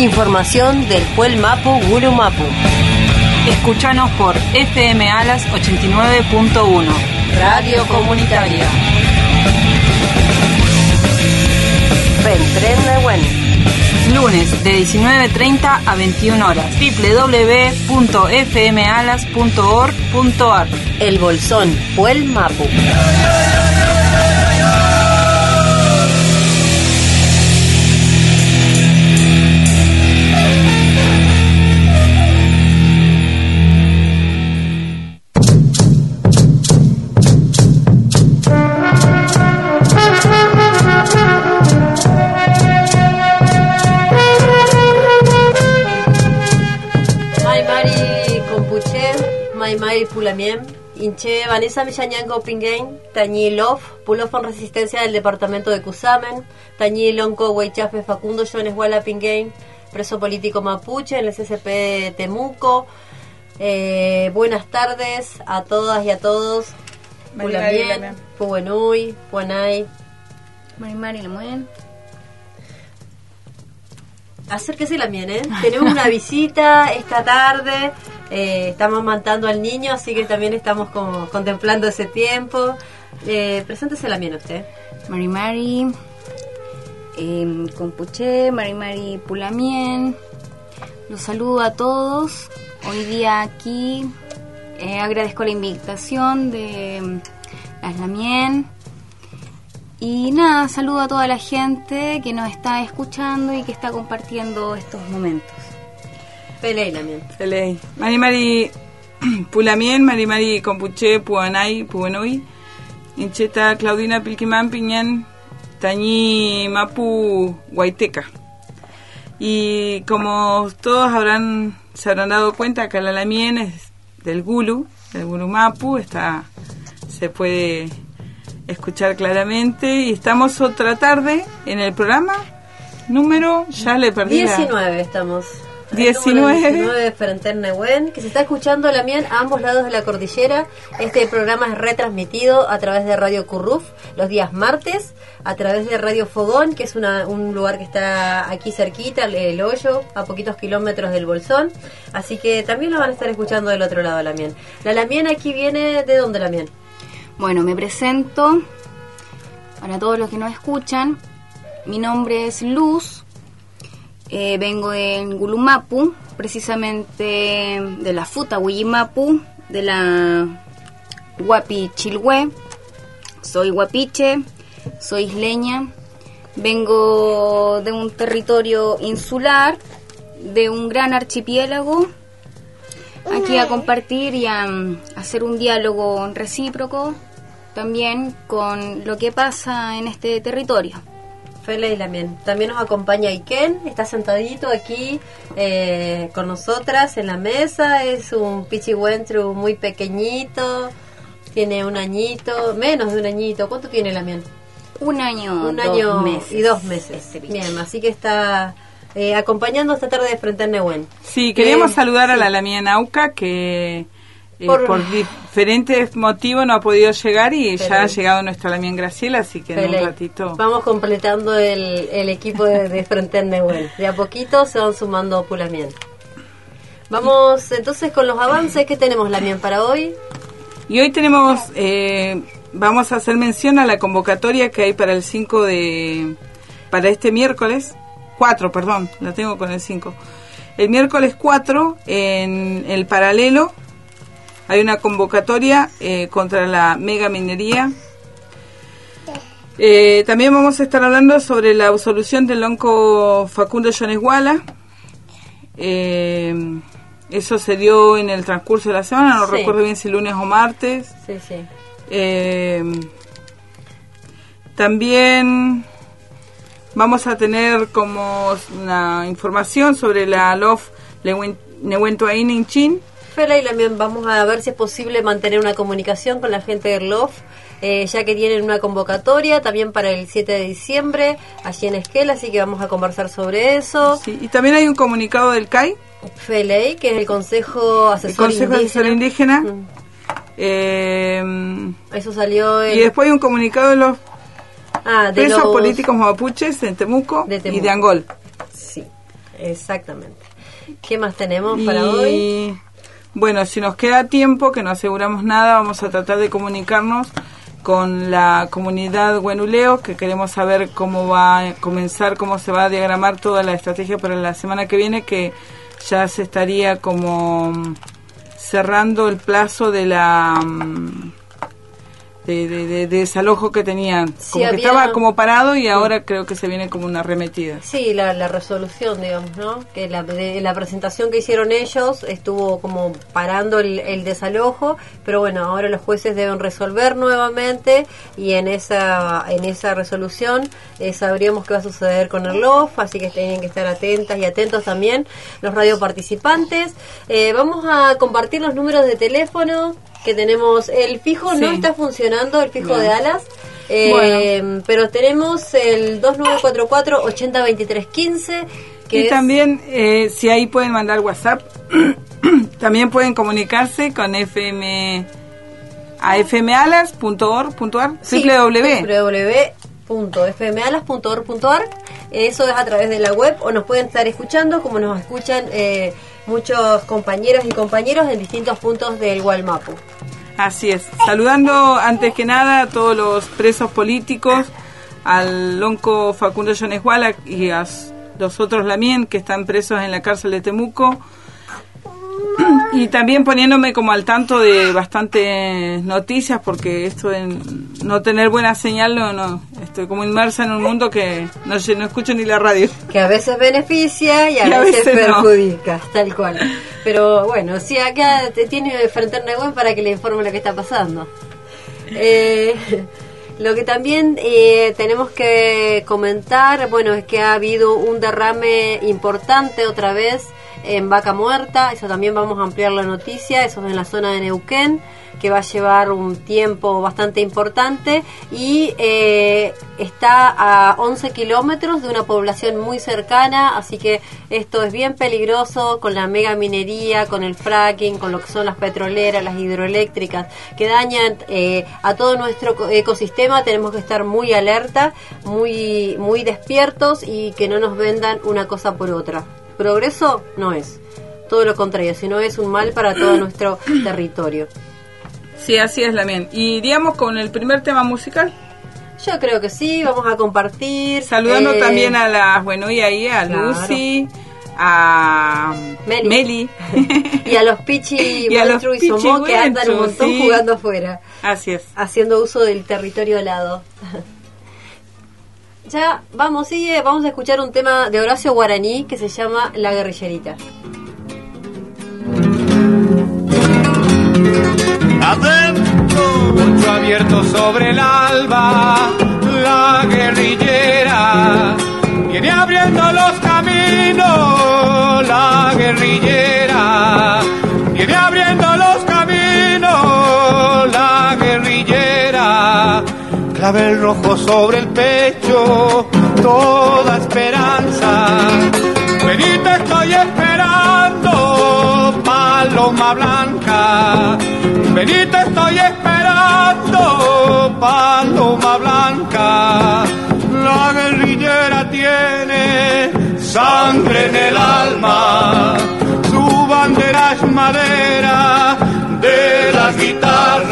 Información del Puel Mapu Guru Mapu. Escúchanos por FM Alas 89.1. Radio Comunitaria. Ventren Nehuen. Lunes de 19.30 a 21 horas. www.fmalas.org.ar El Bolsón Puel Mapu. Inche Vanessa Millañango Pingain, Tañi Love, Pulofon Resistencia del Departamento de Cusamen, Tañi Lonco Huaychafe Facundo Jones Huala Pingain, preso político mapuche en el CCP de Temuco. Eh, buenas tardes a todas y a todos. Pulamien. Puenui, Puanay. Mari Mari Lemuen. Acérquese la mien, ¿eh? Tenemos una visita esta tarde. eh, estamos matando al niño, así que también estamos como contemplando ese tiempo. Eh, preséntese la mien usted. Mari Mari. Eh, Compuché, Mari Mari Pulamien. Los saludo a todos. Hoy día aquí eh, agradezco la invitación de mm, las Lamien. Y nada, saludo a toda la gente que nos está escuchando y que está compartiendo estos momentos. Pelé la mien. Pelei. Mari Mari Pulamien, Mari Mari Compuche, Puanay, Puenui, Incheta Claudina Pilquimán, Piñán, Tañi Mapu, Guaiteca. Y como todos habrán, se habrán dado cuenta, acá la Lamien es del Gulu, del Gulu Mapu, está, se puede escuchar claramente. Y estamos otra tarde en el programa número, ya le perdí la- 19 estamos. 19. 19 de Frente Nehuen, que se está escuchando la mien a ambos lados de la cordillera. Este programa es retransmitido a través de Radio Curruf los días martes, a través de Radio Fogón, que es una- un lugar que está aquí cerquita, el, el hoyo, a poquitos kilómetros del Bolsón. Así que también lo van a estar escuchando del otro lado la mien. La Lamien aquí viene, ¿de dónde la mien? Bueno, me presento. Para todos los que nos escuchan. Mi nombre es Luz, eh, vengo de Gulumapu, precisamente de la Futa Huillimapu, de la Huapi Chilhue. Soy guapiche, soy isleña, vengo de un territorio insular, de un gran archipiélago. Aquí a compartir y a mm, hacer un diálogo recíproco también con lo que pasa en este territorio. Fele y Lamien. También nos acompaña Iken, está sentadito aquí eh, con nosotras en la mesa. Es un pichihuentru muy pequeñito, tiene un añito, menos de un añito. ¿Cuánto tiene Lamien? Un año, un dos año meses. y dos meses. Este. Bien, así que está eh, acompañando esta tarde de Frente a Nehuen. Sí, queríamos Eh, saludar a la Lamia Nauca que eh, Por- por, diferentes motivos no ha podido llegar y Pero- ya ha llegado nuestra Lamien Graciela, así que en un ratito. Vamos completando el, el equipo de, de Frente a Nehuen. De a poquito se van sumando Pulamien. Vamos entonces con los avances que tenemos Lamien para hoy. Y hoy tenemos, eh, vamos a hacer mención a la convocatoria que hay para el 5 de, para este miércoles, 4, perdón, la tengo con el 5. El miércoles 4, en el paralelo, hay una convocatoria eh, contra la mega minería. Eh, también vamos a estar hablando sobre la absolución del lonco Facundo Yonesguala. Eh, eso se dio en el transcurso de la semana, no Sí. recuerdo bien si lunes o martes. Sí, sí. Eh, también vamos a tener como una información sobre la LOF Nehuentoain en Chin. Fela y también vamos a ver si es posible mantener una comunicación con la gente de LOF, eh, ya que tienen una convocatoria también para el 7 de diciembre allí en Esquel, así que vamos a conversar sobre eso. Sí, y también hay un comunicado del CAI, FELEI, que es el Consejo Asesor el Consejo Asesor Indígena. Mm. eh, Eso salió y después hay un comunicado de los ah, de presos los- políticos mapuches en Temuco, De y de Angol. Sí. Exactamente. ¿Qué más tenemos para hoy? Bueno, si nos queda tiempo, que no aseguramos nada, vamos a tratar de comunicarnos con la comunidad Guenuleo, que queremos saber cómo va a comenzar, cómo se va a diagramar toda la estrategia para la semana que viene, que ya se estaría como mm, cerrando el plazo de la mm, de, de- de- de desalojo que tenían. Sí, como que había- estaba como parado y ahora creo que se viene como una arremetida. Sí, la, la resolución, digamos, ¿no? Que la, de- la presentación que hicieron ellos estuvo como parando el, el desalojo, pero bueno, ahora los jueces deben resolver nuevamente y en esa en esa resolución eh, sabríamos qué va a suceder con el LOF, así que tienen que estar atentas y atentos también los radioparticipantes. Eh, vamos a compartir los números de teléfono que tenemos. El fijo no está funcionando, el fijo de alas. Eh, Bueno. pero tenemos el 2944 802315 que y es- también, eh, si ahí pueden mandar WhatsApp, también pueden comunicarse con FM a fmalas.org.ar, sí, www. www.fmalas.org.ar eso es a través de la web o nos pueden estar escuchando como nos escuchan eh, muchos compañeros y compañeros en distintos puntos del Gualmapu Así es. Saludando antes que nada a todos los presos políticos, al lonco Facundo Wallach y a los otros Lamien que están presos en la cárcel de Temuco. Y también poniéndome como al tanto de bastantes noticias porque esto de no tener buena señal, no, no, estoy como inmersa en un mundo que no, no escucho ni la radio. que a veces beneficia y a, Y a veces, veces no. perjudica, tal cual. Pero bueno, sí, acá te tiene frente a Nehuen para que le informe lo que está pasando. Eh, lo que también eh, tenemos que comentar, bueno, es que ha habido un derrame importante otra vez en Vaca Muerta, eso también vamos a ampliar la noticia, eso es en la zona de Neuquén, que va a llevar un tiempo bastante importante. Y eh, está a 11 kilómetros de una población muy cercana, así que esto es bien peligroso con la mega minería, con el fracking, con lo que son las petroleras, las hidroeléctricas, que dañan eh, a todo nuestro co- ecosistema, tenemos que estar muy alerta, muy, muy despiertos y que no nos vendan una cosa por otra. Progreso no es, todo lo contrario, sino es un mal para todo nuestro territorio. Sí, así es, Lamien. Y iríamos con el primer tema musical. Yo creo que sí, vamos a compartir. Saludando eh, también a las, bueno, y ahí a Claro. Lucy, a Meli. Meli. y a los Pichi Y a los y Pichi Somó que andan un montón sí. jugando afuera, Así es. haciendo uso del territorio helado. ya vamos, sigue, vamos a escuchar un tema de Horacio Guaraní que se llama La guerrillerita. Adentro, abierto sobre el alba, la guerrillera viene abriendo los caminos, la guerrillera viene abriendo los clavel rojo sobre el pecho, toda esperanza. Te estoy esperando, paloma blanca. Te estoy esperando, paloma blanca. La guerrillera tiene sangre en el alma, su bandera es madera de las guitarras.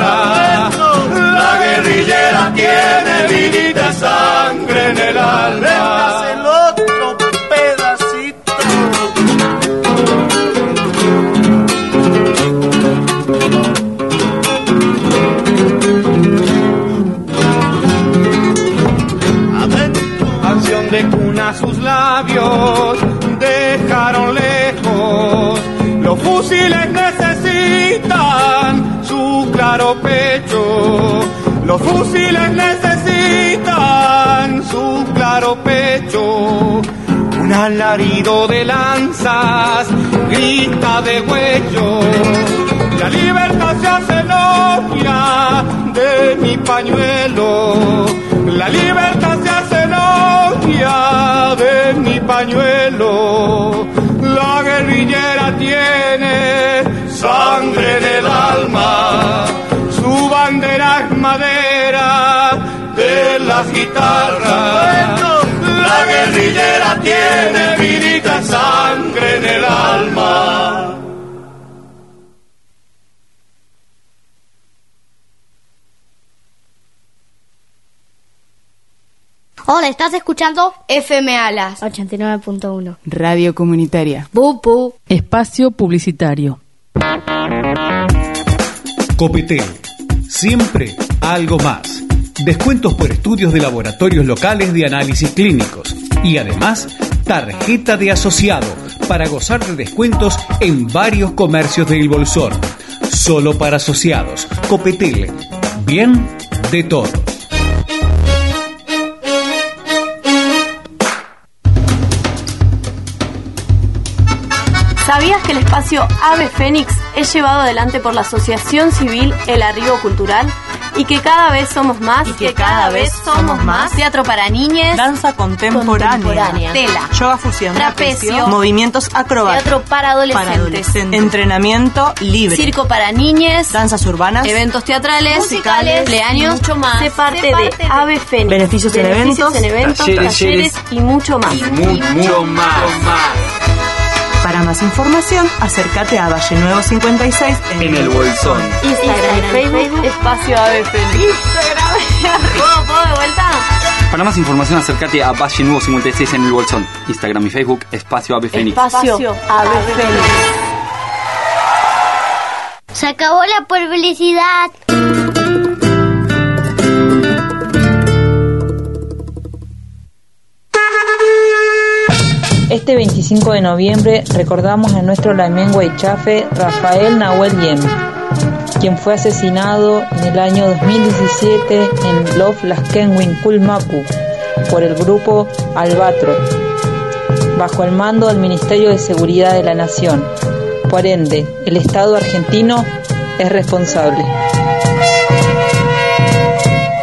Tiene vinita sangre en el alma. el otro pedacito. Canción de cuna sus labios dejaron lejos. Los fusiles necesitan su claro pecho. Los fusiles necesitan su claro pecho. Un alarido de lanzas grita de huello. La libertad se hace novia de mi pañuelo. La libertad se hace novia de mi pañuelo. La guerrillera tiene sangre del alma. Su bandera es madera de las guitarras. La guerrillera tiene vidita sangre en el alma. Hola, estás escuchando FM Alas 89.1. Radio Comunitaria. Bupu. Espacio Publicitario. Copetel. Siempre algo más. Descuentos por estudios de laboratorios locales de análisis clínicos. Y además, tarjeta de asociado para gozar de descuentos en varios comercios del Bolsón. Solo para asociados. Copetel. Bien de todo. ¿Sabías que el espacio Ave Fénix es llevado adelante por la Asociación Civil El Arribo Cultural? Y que cada vez somos más. Y que cada vez somos más. Teatro para niñas. Danza contemporánea. Contemporánea. Tela. Yoga fusión. Trapecio. Movimientos acrobáticos. Teatro para adolescentes. Para adolescentes. Entrenamiento libre. Circo para niñas. Danzas urbanas. Eventos teatrales. Musicales. Cumpleaños. mucho más. Sé parte de Ave Fénix. Beneficios en eventos. en eventos, talleres. talleres y mucho más. Mucho más. Para más información, acércate a Valle Nuevo 56 En el bolsón. Instagram, Facebook, Espacio Ave Fénix. ¿Puedo, ¿Puedo de vuelta? Para más información acércate a Valle Nuevo 56 en el Bolsón. Instagram y Facebook, Espacio Fénix. Espacio Ave Fénix. Se acabó la publicidad. Este 25 de noviembre recordamos a nuestro Lamén Guaychafe Rafael Nahuel Yem, quien fue asesinado en el año 2017 en Lof Laskenwin Kulmapu por el grupo Albatro, bajo el mando del Ministerio de Seguridad de la Nación. Por ende, el Estado argentino es responsable.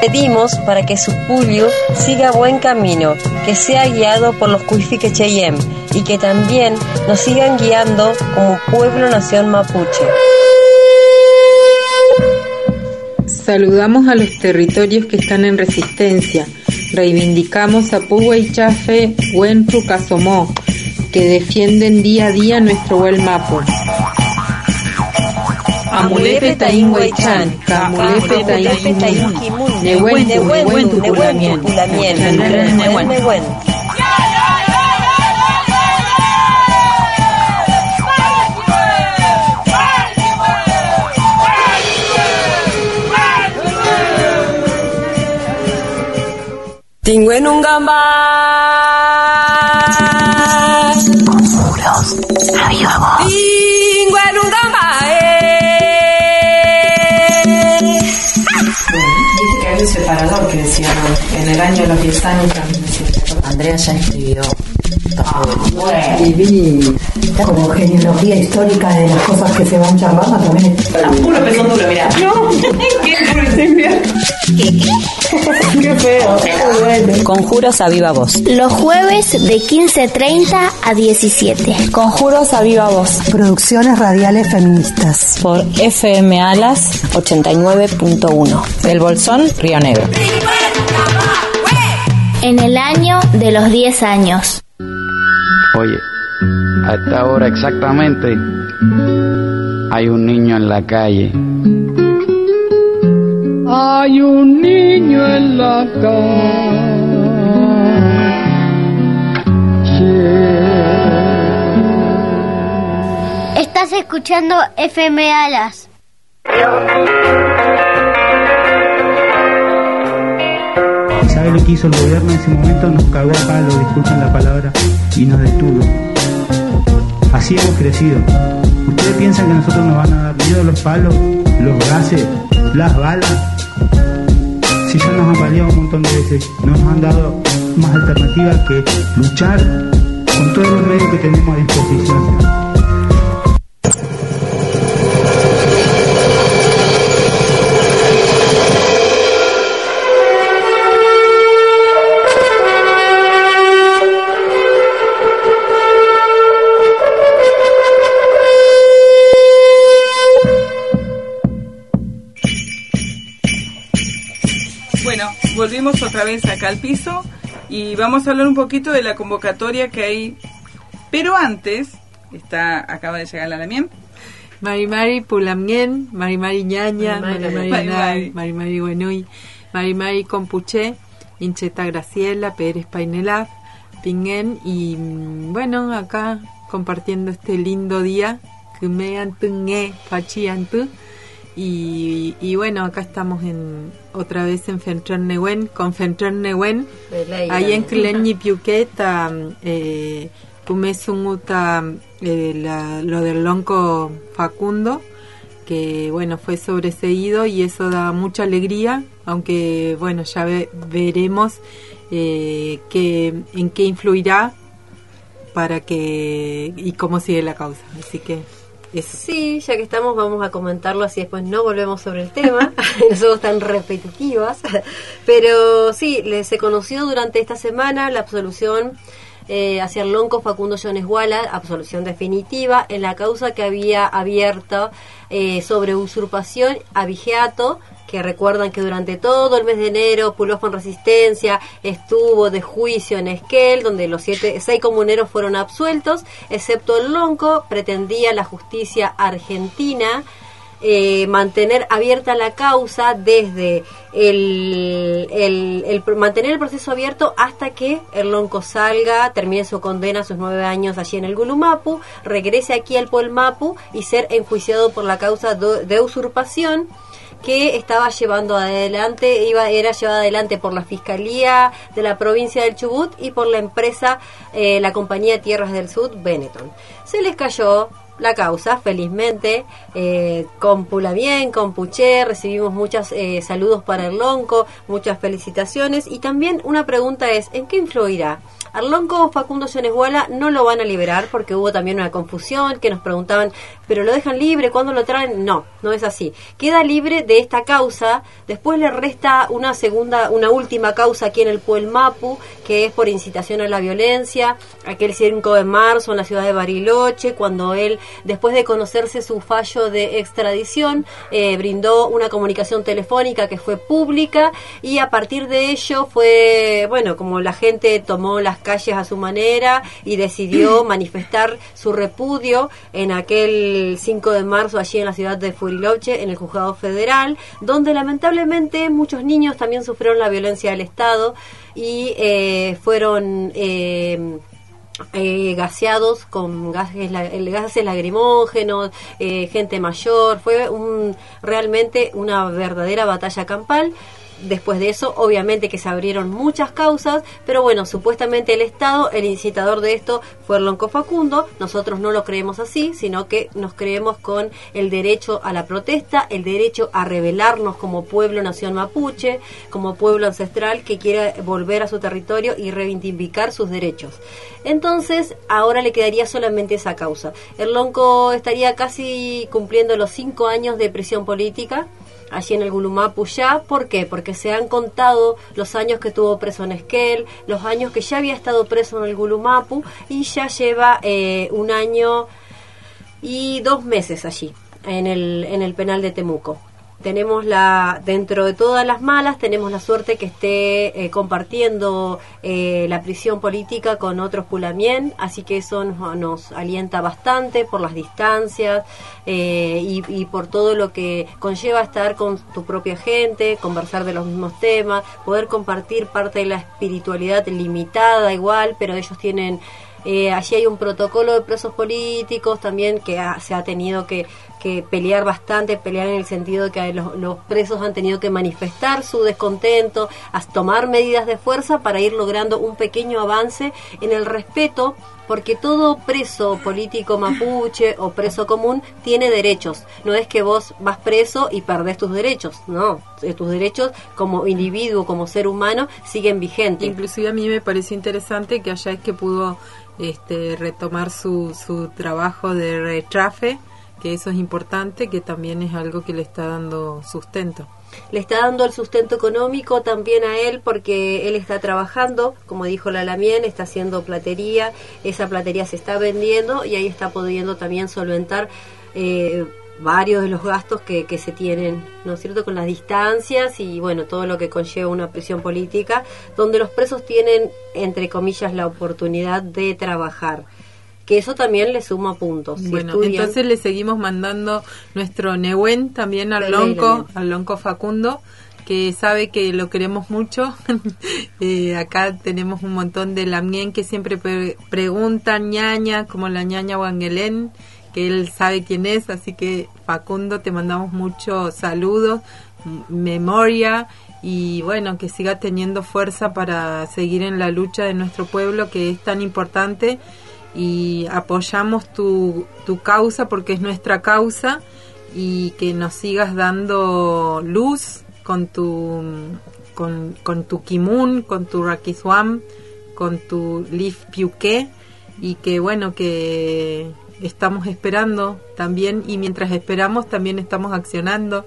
Pedimos para que su pueblo siga buen camino, que sea guiado por los Cuifique Cheyem y que también nos sigan guiando como pueblo nación mapuche. Saludamos a los territorios que están en resistencia. Reivindicamos a Pugua y Chafe, Huentu, Casomó, que defienden día a día nuestro buen mapo. Amulepe Taín Huaychan, Kimun, Nehuentu, Nehuentu, Pulamien, Nehuén. Tingüen un gamba. Conjuros. A en el año de los 10 años también decía. Andrea ya escribió. Viví como genealogía histórica de las cosas que se van charlando también. Puro peso duro, mira. No, qué Qué feo. Bueno. Conjuros a viva voz. Los jueves de 15.30 a 17. Conjuros a viva voz. Producciones radiales feministas. Por FM Alas 89.1. Del Bolsón, Río Negro. En el año de los 10 años. Oye, a esta hora exactamente hay un niño en la calle. Hay un niño en la calle. Estás escuchando FM Alas. Lo que hizo el gobierno en ese momento? Nos cagó a palo, disculpen la palabra, y nos detuvo. Así hemos crecido. ¿Ustedes piensan que nosotros nos van a dar miedo los palos, los gases, las balas? Si ya nos han paliado un montón de veces, no nos han dado más alternativa que luchar con todos los medios que tenemos a disposición. Volvimos otra vez acá al piso Y vamos a hablar un poquito de la convocatoria que hay. Pero antes, está acaba de llegar la Lamien. Mari Mari Pulamien, Mari Mari Ñaña, Mari Mari Mari Nay, Mari Mari Buenuy, Mari Mari Compuché, Incheta Graciela, Pérez Painelaf, Pingen y mm, bueno, acá compartiendo este lindo día, que me antungue, fachi antu. Y, y bueno, acá estamos en otra vez en Fentron Newen, con Fentron ley, ahí en Piuqueta, eh, Pumesunguta, eh, lo del lonco Facundo, que bueno, fue sobreseído y eso da mucha alegría, aunque bueno, ya ve- veremos eh, que, en qué influirá para que y cómo sigue la causa. Así que eso. Sí, ya que estamos, vamos a comentarlo así después no volvemos sobre el tema. no somos tan repetitivas. Pero sí, se conoció durante esta semana la absolución eh, hacia el lonco Facundo Jones Walla, absolución definitiva, en la causa que había abierta eh, sobre usurpación a Vigiato que recuerdan que durante todo el mes de enero Pulofo en Resistencia estuvo de juicio en Esquel, donde los siete, seis comuneros fueron absueltos, excepto el Lonco, pretendía la justicia argentina eh, mantener abierta la causa desde el, el- el mantener el proceso abierto hasta que el lonco salga, termine su condena, sus nueve años allí en el Gulumapu, regrese aquí al Puelmapu y ser enjuiciado por la causa de usurpación que estaba llevando adelante, iba, era llevada adelante por la Fiscalía de la provincia del Chubut y por la empresa, eh, la compañía Tierras del Sur, Benetton. Se les cayó la causa, felizmente, eh, con Pula bien, con Puché, recibimos muchos saludos para el Lonco, muchas felicitaciones y también una pregunta es, ¿en qué influirá? Arlonco Facundo Yonesguala no lo van a liberar porque hubo también una confusión que nos preguntaban, ¿pero lo dejan libre? ¿Cuándo lo traen? No, no es así. Queda libre de esta causa, después le resta una segunda, una última causa aquí en el Puelmapu, que es por incitación a la violencia, aquel 5 de marzo en la ciudad de Bariloche, cuando él, después de conocerse su fallo de extradición, eh, brindó una comunicación telefónica que fue pública y a partir de ello fue, bueno, como la gente tomó las calles a su manera y decidió manifestar su repudio en aquel 5 de marzo allí en la ciudad de Furiloche, en el juzgado federal, donde lamentablemente muchos niños también sufrieron la violencia del Estado y eh, fueron... Eh, eh, gaseados con gases, gases lagrimógenos, eh, gente mayor, fue un, realmente una verdadera batalla campal. Después de eso, obviamente que se abrieron muchas causas, pero bueno, supuestamente el Estado, el incitador de esto fue Lonco Facundo. Nosotros no lo creemos así, sino que nos creemos con el derecho a la protesta, el derecho a rebelarnos como pueblo nación mapuche, como pueblo ancestral que quiere volver a su territorio y reivindicar sus derechos. Entonces, ahora le quedaría solamente esa causa. El Lonco estaría casi cumpliendo los cinco años de prisión política allí en el Gulumapu ya. ¿Por qué? Porque se han contado los años que estuvo preso en Esquel, los años que ya había estado preso en el Gulumapu y ya lleva eh, un año y dos meses allí, en el, en el penal de Temuco. Tenemos la, dentro de todas las malas, tenemos la suerte que esté eh, compartiendo eh, la prisión política con otros pulamien, así que eso nos, nos alienta bastante por las distancias eh, y, por todo lo que conlleva estar con tu propia gente, conversar de los mismos temas, poder compartir parte de la espiritualidad limitada igual, pero ellos tienen eh, allí hay un protocolo de presos políticos también que ha- se ha tenido que, que pelear bastante, pelear en el sentido de que los, presos han tenido que manifestar su descontento, a tomar medidas de fuerza para ir logrando un pequeño avance en el respeto porque todo preso político mapuche o preso común tiene derechos. No es que vos vas preso y perdés tus derechos, no. Tus derechos como individuo, como ser humano, siguen vigentes. Inclusive a mí me parece interesante que allá es que pudo este, retomar su, su trabajo de retrafe, que eso es importante, que también es algo que le está dando sustento. le está dando el sustento económico también a él porque él está trabajando, como dijo la Lamien, está haciendo platería, esa platería se está vendiendo y ahí está pudiendo también solventar eh, varios de los gastos que, que se tienen, ¿no es cierto?, con las distancias y bueno, todo lo que conlleva una prisión política, donde los presos tienen, entre comillas, la oportunidad de trabajar. Que eso también le suma puntos. Si bueno, estudian- entonces le seguimos mandando nuestro Nehuen también al Lonco, al Lonco Facundo, que sabe que lo queremos mucho. Eh, acá tenemos un montón de lamien que siempre pre- preguntan ñaña, como la ñaña Wangelén, que él sabe quién es, así que Facundo te mandamos muchos saludos, memoria y bueno, que siga teniendo fuerza para seguir en la lucha de nuestro pueblo que es tan importante y apoyamos tu, tu causa porque es nuestra causa y que nos sigas dando luz con tu con, con tu kimun, con tu rakiswam, con tu lif piuque y que bueno que estamos esperando también y mientras esperamos también estamos accionando.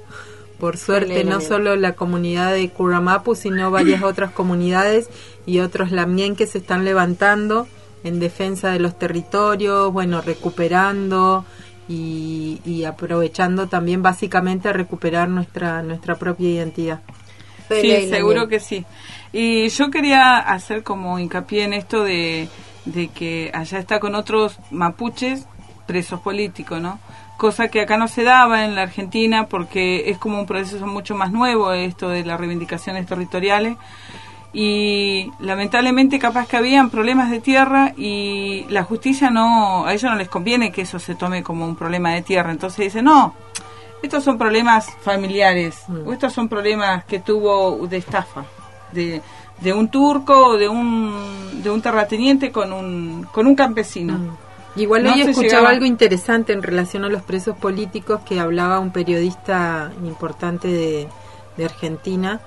Por suerte no solo la comunidad de Curamapu sino varias otras comunidades y otros lamien que se están levantando en defensa de los territorios bueno recuperando y, y aprovechando también básicamente a recuperar nuestra nuestra propia identidad Sí, seguro que sí. Y yo quería hacer como hincapié en esto de, de que allá está con otros mapuches presos políticos, ¿no? Cosa que acá no se daba en la Argentina porque es como un proceso mucho más nuevo esto de las reivindicaciones territoriales y lamentablemente capaz que habían problemas de tierra y la justicia no, a ellos no les conviene que eso se tome como un problema de tierra, entonces dicen, no, estos son problemas familiares, o estos son problemas que tuvo de estafa, de, de un turco o de un, de un terrateniente con un, con un campesino. Igual No hoy escuchaba llegaba- algo interesante en relación a los presos políticos que hablaba un periodista importante de, de Argentina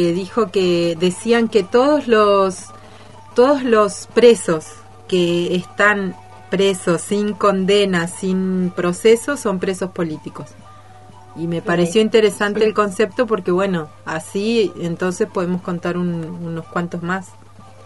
que dijo que decían que todos los todos los presos que están presos sin condena, sin proceso, son presos políticos. Y me pareció interesante el concepto porque, bueno, así entonces podemos contar un- unos cuantos más,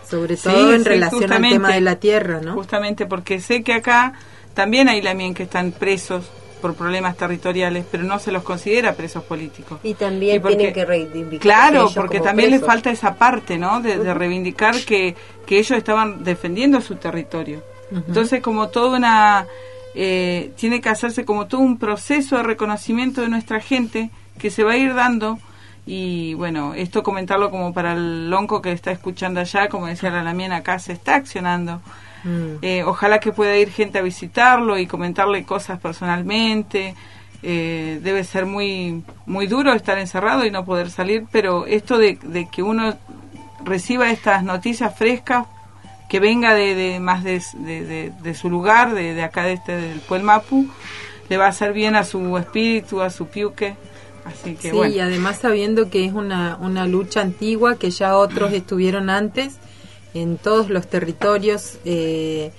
sobre Sí, todo en sí, relación al tema de la tierra, ¿no? Justamente porque sé que acá también hay lamien que están presos por problemas territoriales, pero no se los considera presos políticos. Y también Y porque- tienen que reivindicar. Claro, porque también les presos. falta esa parte, ¿no? De, reivindicar que, que ellos estaban defendiendo su territorio. Entonces, como toda una... eh, tiene que hacerse como todo un proceso de reconocimiento de nuestra gente que se va a ir dando y bueno, esto comentarlo como para el lonco que está escuchando allá, como decía la Lamien, acá se está accionando. Mm. Eh, ojalá que pueda ir gente a visitarlo y comentarle cosas personalmente. Eh, debe ser muy muy duro estar encerrado y no poder salir, pero esto de, de que uno reciba estas noticias frescas, que venga de, de más de, de- su lugar, de, de acá de este del Puelmapu, le va a hacer bien a su espíritu, a su piuque. Así que Sí, bueno. y además sabiendo que es una, una lucha antigua, que ya otros estuvieron antes en todos los territorios, eh,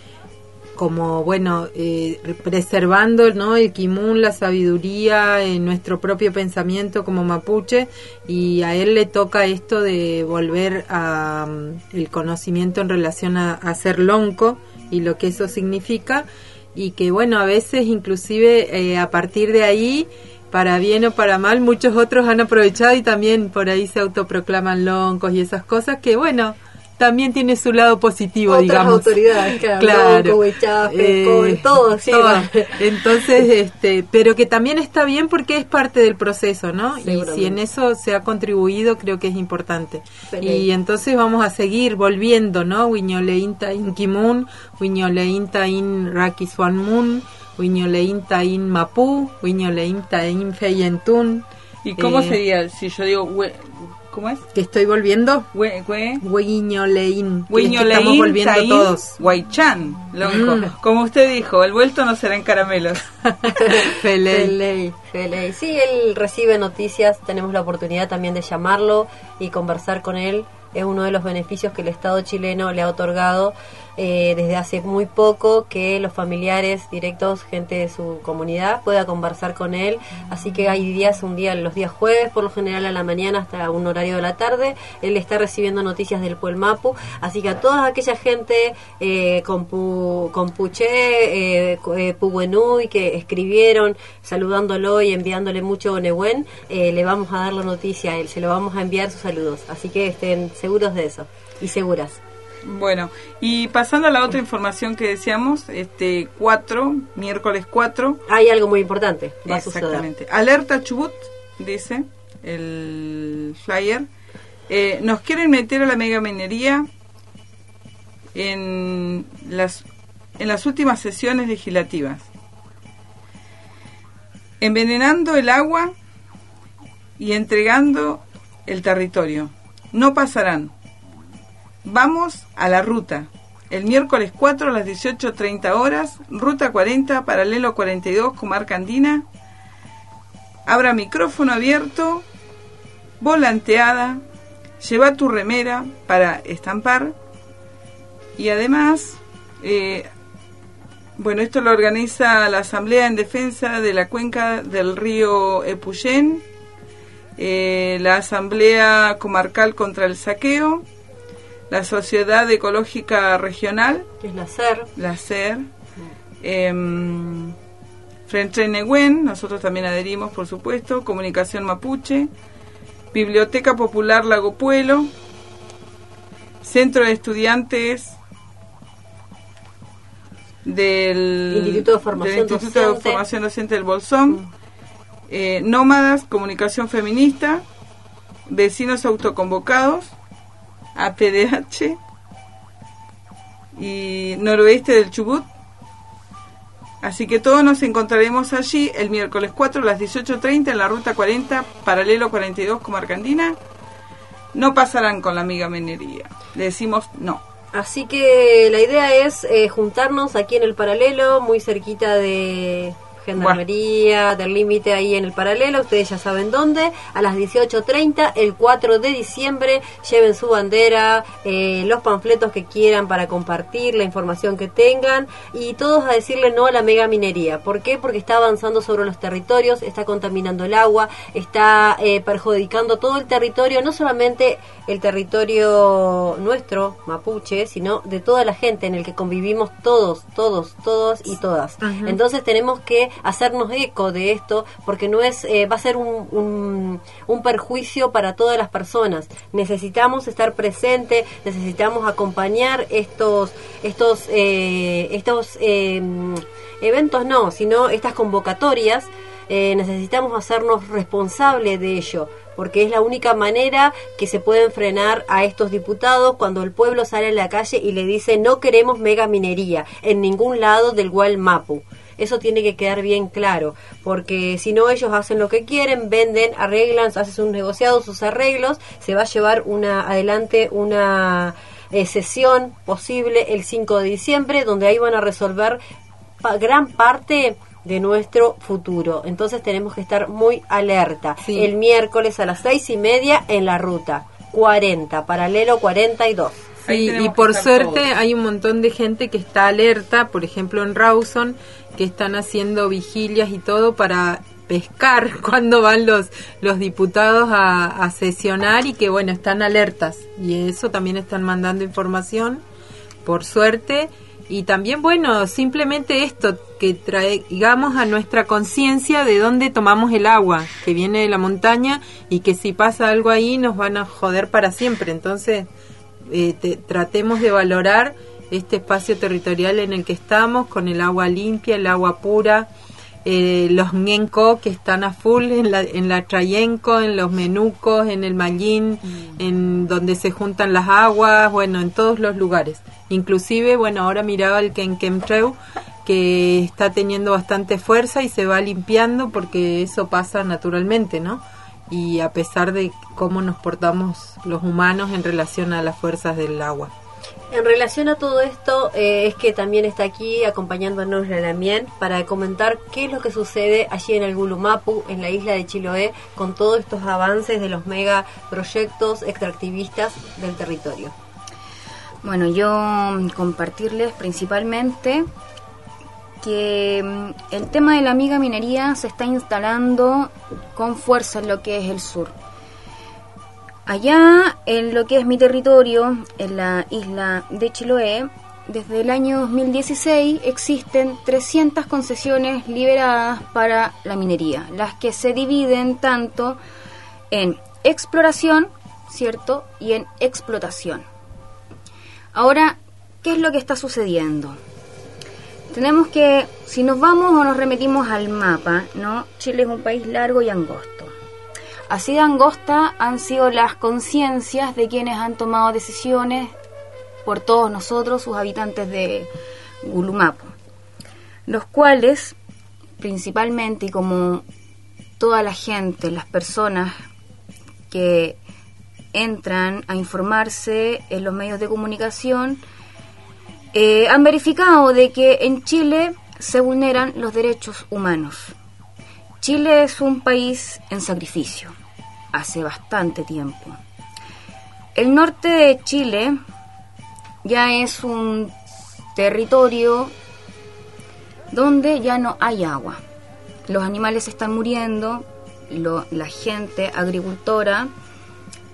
como, bueno, eh, preservando ¿no? el kimun, la sabiduría, en nuestro propio pensamiento como mapuche, y a él le toca esto de volver a mm, el conocimiento en relación a, a ser lonco y lo que eso significa, y que, bueno, a veces inclusive eh, a partir de ahí para bien o para mal, muchos otros han aprovechado y también por ahí se autoproclaman loncos y esas cosas que, bueno, también tiene su lado positivo, Otras digamos. autoridades, claro, lonco, huichafe, Eh, todo, sí, todo. Entonces, este, pero que también está bien porque es parte del proceso, ¿no? Y si en eso se ha contribuido, creo que es importante. Feliz. Y entonces vamos a seguir volviendo, ¿no? Wiñoleinta in Kimun, Wiñoleinta in Rakiswanmun, Wiñoleinta in Mapu, Wiñoleinta in Feyentun. ¿Y cómo Eh, sería si yo digo, hue- ¿cómo es? Que estoy volviendo. Hue- hue- Wiñolein. que Huiñoleín, Estamos volviendo Taín, todos. Guaychán, loco. Mm. Como usted dijo, el vuelto no será en caramelos. Feley, Feley. Sí, él recibe noticias, tenemos la oportunidad también de llamarlo y conversar con él. Es uno de los beneficios que el Estado chileno le ha otorgado eh, desde hace muy poco que los familiares directos, gente de su comunidad, pueda conversar con él. Así que hay días, un día, los días jueves, por lo general a la mañana hasta un horario de la tarde, él está recibiendo noticias del Puelmapu. Así que a toda aquella gente eh, con, pu, con Puché, eh, eh, Puguenui, que escribieron saludándolo y enviándole mucho Nehuen, eh, le vamos a dar la noticia a él, se lo vamos a enviar sus saludos. Así que estén seguros de eso y seguras. Bueno, y pasando a la otra información que decíamos, este 4, miércoles 4. Hay algo muy importante, va a suceder. Exactamente. Alerta Chubut, dice el flyer. Eh, nos quieren meter a la mega minería en las, en las últimas sesiones legislativas. Envenenando el agua y entregando el territorio. No pasarán. Vamos a la ruta. El miércoles 4 a las 18.30 horas, ruta 40, paralelo 42, comarca andina. Abra micrófono abierto, volanteada, lleva tu remera para estampar y además, eh, bueno, esto lo organiza la Asamblea en Defensa de la Cuenca del Río Epuyén, eh, la Asamblea Comarcal contra el Saqueo, la Sociedad Ecológica Regional, que es la SER, la SER, eh, Frente Nehuen, nosotros también adherimos, por supuesto, Comunicación Mapuche, Biblioteca Popular Lago Puelo, Centro de Estudiantes del Instituto de Formación, del Instituto Docente. de Formación Docente del Bolsón, eh, Nómadas, Comunicación Feminista, Vecinos Autoconvocados, APDH y Noroeste del Chubut. Así que todos nos encontraremos allí el miércoles 4 a las 18.30 en la ruta 40, paralelo 42, Comarca Andina. No pasarán con la amiga minería. Le decimos no. Así que la idea es eh, juntarnos aquí en el paralelo, muy cerquita de Gendarmería, del límite ahí en el paralelo, ustedes ya saben dónde, a las 18.30, el 4 de diciembre, lleven su bandera, eh, los panfletos que quieran para compartir, la información que tengan, y todos a decirle no a la mega minería. ¿Por qué? Porque está avanzando sobre los territorios, está contaminando el agua, está eh, perjudicando todo el territorio, no solamente el territorio nuestro, mapuche, sino de toda la gente en el que convivimos todos, todos, todos y todas. Ajá. Entonces tenemos que hacernos eco de esto porque no es eh, va a ser un, un, un perjuicio para todas las personas. Necesitamos estar presente, necesitamos acompañar estos estos eh, estos eh, eventos no, sino estas convocatorias. eh, necesitamos hacernos responsables de ello porque es la única manera que se pueden frenar a estos diputados cuando el pueblo sale a la calle y le dice no queremos mega minería en ningún lado del Gual Mapu. Eso tiene que quedar bien claro, porque si no ellos hacen lo que quieren, venden, arreglan, hacen sus negociados, sus arreglos, se va a llevar una adelante una eh, sesión posible el 5 de diciembre donde ahí van a resolver pa- gran parte de nuestro futuro. Entonces tenemos que estar muy alerta. Sí. El miércoles a las seis y media en la ruta 40, paralelo 42. Sí, y por suerte hay un montón de gente que está alerta, por ejemplo en Rawson, que están haciendo vigilias y todo para pescar cuando van los, los diputados a, sesionar y que bueno, están alertas. Y eso también están mandando información, por suerte. Y también, bueno, simplemente esto, que traigamos a nuestra conciencia de dónde tomamos el agua, que viene de la montaña y que si pasa algo ahí nos van a joder para siempre. Entonces, eh, te- tratemos de valorar este espacio territorial en el que estamos, con el agua limpia, el agua pura, eh, los ñenco que están a full en la, en la Trayenco, en los menucos, en el Mallín, en donde se juntan las aguas, bueno, en todos los lugares. Inclusive, bueno, ahora miraba el Kenquemtreu, que está teniendo bastante fuerza y se va limpiando porque eso pasa naturalmente, ¿no? Y a pesar de cómo nos portamos los humanos en relación a las fuerzas del agua. En relación a todo esto, eh, es que también está aquí acompañándonos la Lamien para comentar qué es lo que sucede allí en el Gulumapu, en la isla de Chiloé, con todos estos avances de los mega proyectos extractivistas del territorio. Bueno, yo mm, compartirles principalmente que mm, el tema de la amiga minería se está instalando con fuerza en lo que es el sur. Allá, en lo que es mi territorio, en la isla de Chiloé, desde el año 2016 existen 300 concesiones liberadas para la minería, las que se dividen tanto en exploración, ¿cierto? Y en explotación. Ahora, ¿qué es lo que está sucediendo? Tenemos que, si nos vamos o nos remitimos al mapa, ¿no? Chile es un país largo y angosto. Así de angosta han sido las conciencias de quienes han tomado decisiones por todos nosotros, sus habitantes de Gulumapo, los cuales, principalmente y como toda la gente, las personas que entran a informarse en los medios de comunicación, eh, han verificado de que en Chile se vulneran los derechos humanos. Chile es un país en sacrificio, hace bastante tiempo. El norte de Chile ya es un territorio donde ya no hay agua. Los animales están muriendo, la gente agricultora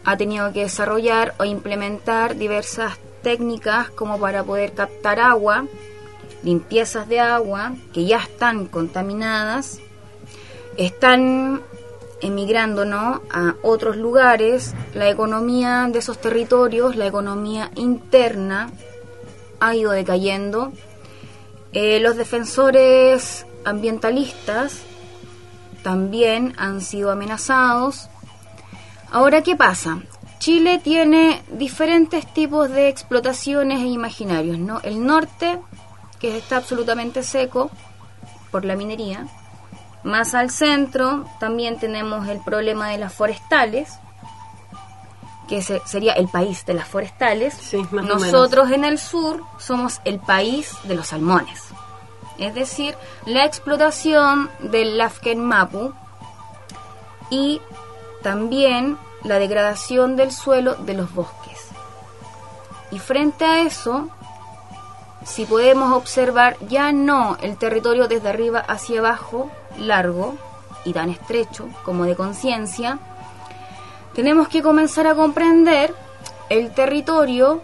ha tenido que desarrollar o implementar diversas técnicas como para poder captar agua, limpiezas de agua que ya están contaminadas, están emigrando ¿no? a otros lugares, la economía de esos territorios, la economía interna ha ido decayendo. Eh, los defensores ambientalistas también han sido amenazados. Ahora, ¿qué pasa? Chile tiene diferentes tipos de explotaciones e imaginarios, ¿no? El norte, que está absolutamente seco por la minería, más al centro también tenemos el problema de las forestales, que sería el país de las forestales. Nosotros en el sur somos el país de los salmones. Es decir, la explotación del Lafken Mapu y también la degradación del suelo de los bosques. Y frente a eso, si podemos observar ya no el territorio desde arriba hacia abajo, largo y tan estrecho como de conciencia, tenemos que comenzar a comprender el territorio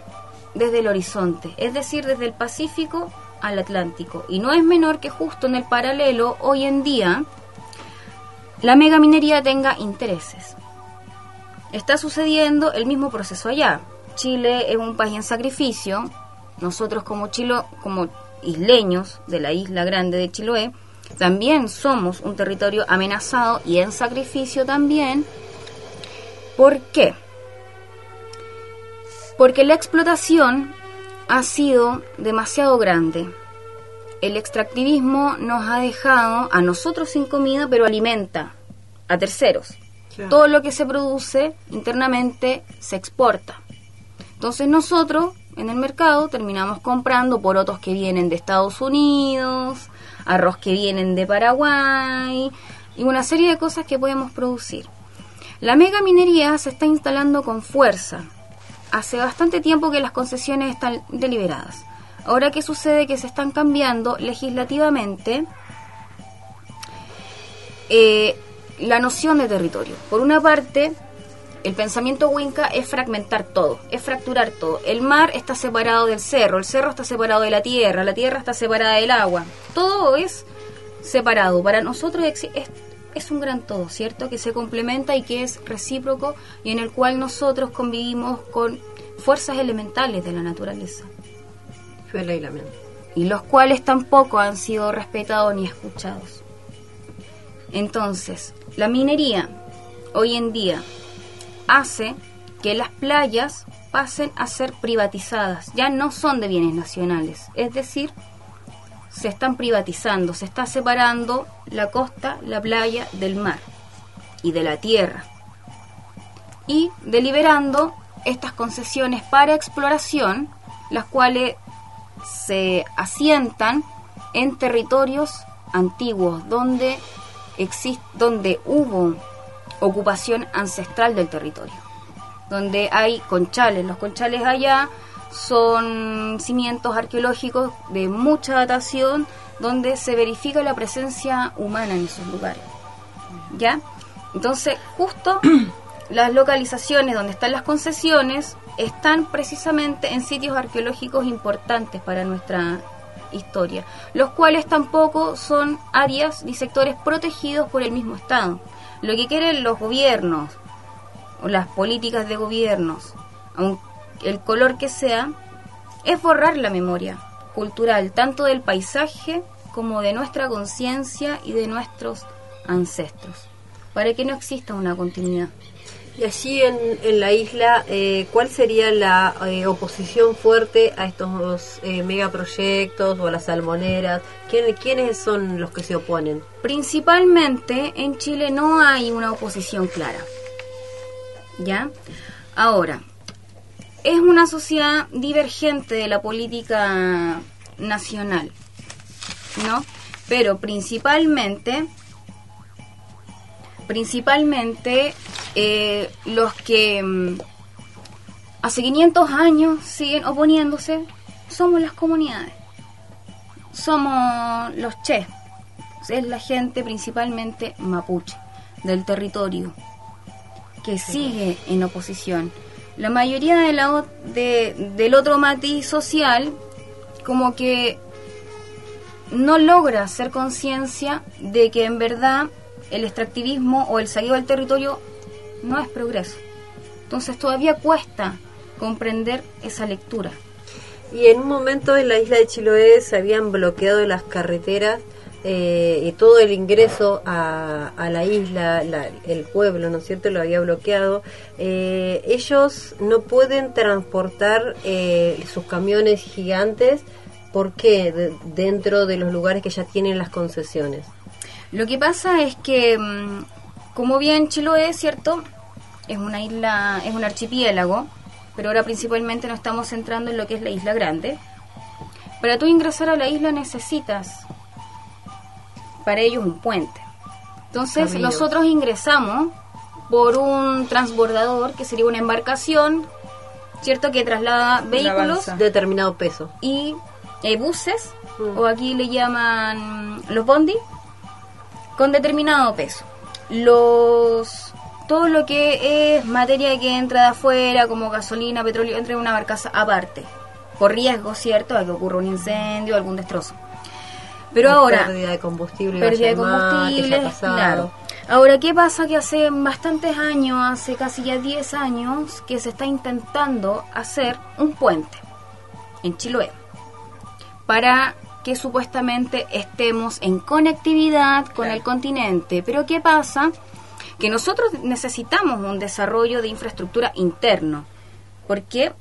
desde el horizonte, es decir, desde el Pacífico al Atlántico. Y no es menor que justo en el paralelo, hoy en día, la megaminería tenga intereses. Está sucediendo el mismo proceso allá. Chile es un país en sacrificio. Nosotros como, chilo, como isleños de la isla grande de Chiloé, también somos un territorio amenazado y en sacrificio también. ¿Por qué? Porque la explotación ha sido demasiado grande. El extractivismo nos ha dejado a nosotros sin comida, pero alimenta a terceros. Todo lo que se produce internamente se exporta. Entonces nosotros en el mercado terminamos comprando porotos que vienen de Estados Unidos, arroz que vienen de Paraguay y una serie de cosas que podemos producir. La mega minería se está instalando con fuerza. Hace bastante tiempo que las concesiones están deliberadas. Ahora, ¿qué sucede? Que se están cambiando legislativamente eh, la noción de territorio. Por una parte, el pensamiento Winca es fragmentar todo, es fracturar todo. El mar está separado del cerro, el cerro está separado de la tierra, la tierra está separada del agua. Todo es separado. Para nosotros es, es, un gran todo, ¿cierto? Que se complementa y que es recíproco y en el cual nosotros convivimos con fuerzas elementales de la naturaleza. Y los cuales tampoco han sido respetados ni escuchados. Entonces, la minería hoy en día hace que las playas pasen a ser privatizadas, ya no son de bienes nacionales, es decir, se están privatizando, se está separando la costa, la playa del mar y de la tierra. Y deliberando estas concesiones para exploración, las cuales se asientan en territorios antiguos donde donde hubo ocupación ancestral del territorio, donde hay conchales. Los conchales allá son cimientos arqueológicos de mucha datación donde se verifica la presencia humana en esos lugares. ¿Ya? Entonces, justo las localizaciones donde están las concesiones están precisamente en sitios arqueológicos importantes para nuestra historia, los cuales tampoco son áreas y sectores protegidos por el mismo Estado. Lo que quieren los gobiernos o las políticas de gobiernos, el color que sea, es borrar la memoria cultural, tanto del paisaje como de nuestra conciencia y de nuestros ancestros, para que no exista una continuidad. Y allí en, en la isla, eh, ¿cuál sería la eh, oposición fuerte a estos eh, megaproyectos o a las salmoneras? ¿Quién, ¿Quiénes son los que se oponen? Principalmente en Chile no hay una oposición clara. ¿Ya? Ahora, es una sociedad divergente de la política nacional, ¿no? Pero principalmente, principalmente eh, los que mm, hace 500 años siguen oponiéndose somos las comunidades, somos los che, es la gente principalmente mapuche del territorio que sigue en oposición. La mayoría de la, de, del otro matiz social como que no logra hacer conciencia de que en verdad el extractivismo o el saqueo del territorio no es progreso. Entonces todavía cuesta comprender esa lectura. Y en un momento en la isla de Chiloé se habían bloqueado las carreteras eh, y todo el ingreso a, la isla, la- el pueblo, ¿no es cierto?, lo había bloqueado. Eh, ellos no pueden transportar eh, sus camiones gigantes. ¿Por qué? De- dentro de los lugares que ya tienen las concesiones. Lo que pasa es que, mm, como bien Chiloé, ¿cierto? Es una isla, es un archipiélago, pero ahora principalmente nos estamos centrando en lo que es la isla grande. Para tú ingresar a la isla necesitas para ellos un puente. Entonces nosotros ingresamos por un transbordador, que sería una embarcación, ¿cierto? Que traslada vehículos determinado peso y eh, buses, o aquí le llaman los bondi, con determinado peso. Los todo lo que es materia que entra de afuera, como gasolina, petróleo, entra en una barcaza aparte, por riesgo, ¿cierto?, a que ocurra un incendio, algún destrozo. Pero ahora, pérdida de combustible, pérdida de combustible, claro. Ahora, ¿qué pasa? Que hace bastantes años, hace casi ya 10 años, que se está intentando hacer un puente en Chiloé para que supuestamente estemos en conectividad con el continente. Pero ¿qué pasa? Que nosotros necesitamos un desarrollo de infraestructura interno, porque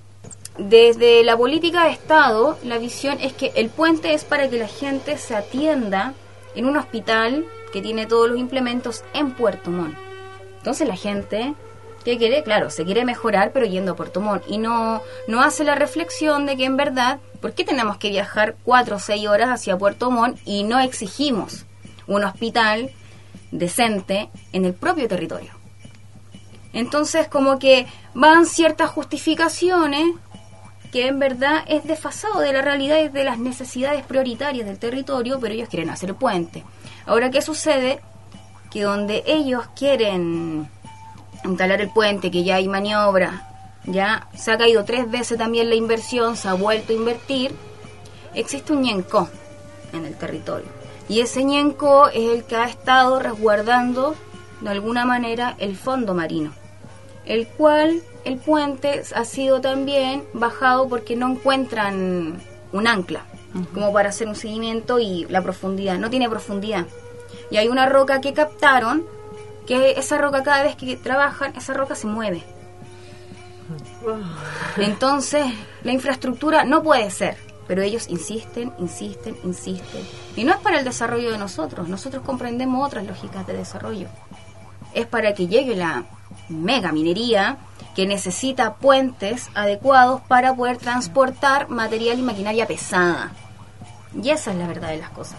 desde la política de Estado la visión es que el puente es para que la gente se atienda en un hospital que tiene todos los implementos en Puerto Montt. Entonces la gente ¿Qué quiere? Claro, se quiere mejorar, pero yendo a Puerto Montt. Y no, no hace la reflexión de que en verdad, ¿por qué tenemos que viajar cuatro o seis horas hacia Puerto Montt y no exigimos un hospital decente en el propio territorio? Entonces, como que van ciertas justificaciones que en verdad es desfasado de la realidad y de las necesidades prioritarias del territorio, pero ellos quieren hacer puente. Ahora, ¿qué sucede? Que donde ellos quieren instalar el puente, que ya hay maniobra, ya se ha caído tres veces también la inversión, se ha vuelto a invertir, existe un ñenco en el territorio. Y ese ñenco es el que ha estado resguardando de alguna manera el fondo marino, el cual el puente ha sido también bajado porque no encuentran un ancla como para hacer un seguimiento y la profundidad, no tiene profundidad. Y hay una roca que captaron, que esa roca cada vez que trabajan, esa roca se mueve. Entonces, la infraestructura no puede ser, pero ellos insisten, insisten, insisten. Y no es para el desarrollo de nosotros, nosotros comprendemos otras lógicas de desarrollo. Es para que llegue la mega minería que necesita puentes adecuados para poder transportar material y maquinaria pesada. Y esa es la verdad de las cosas.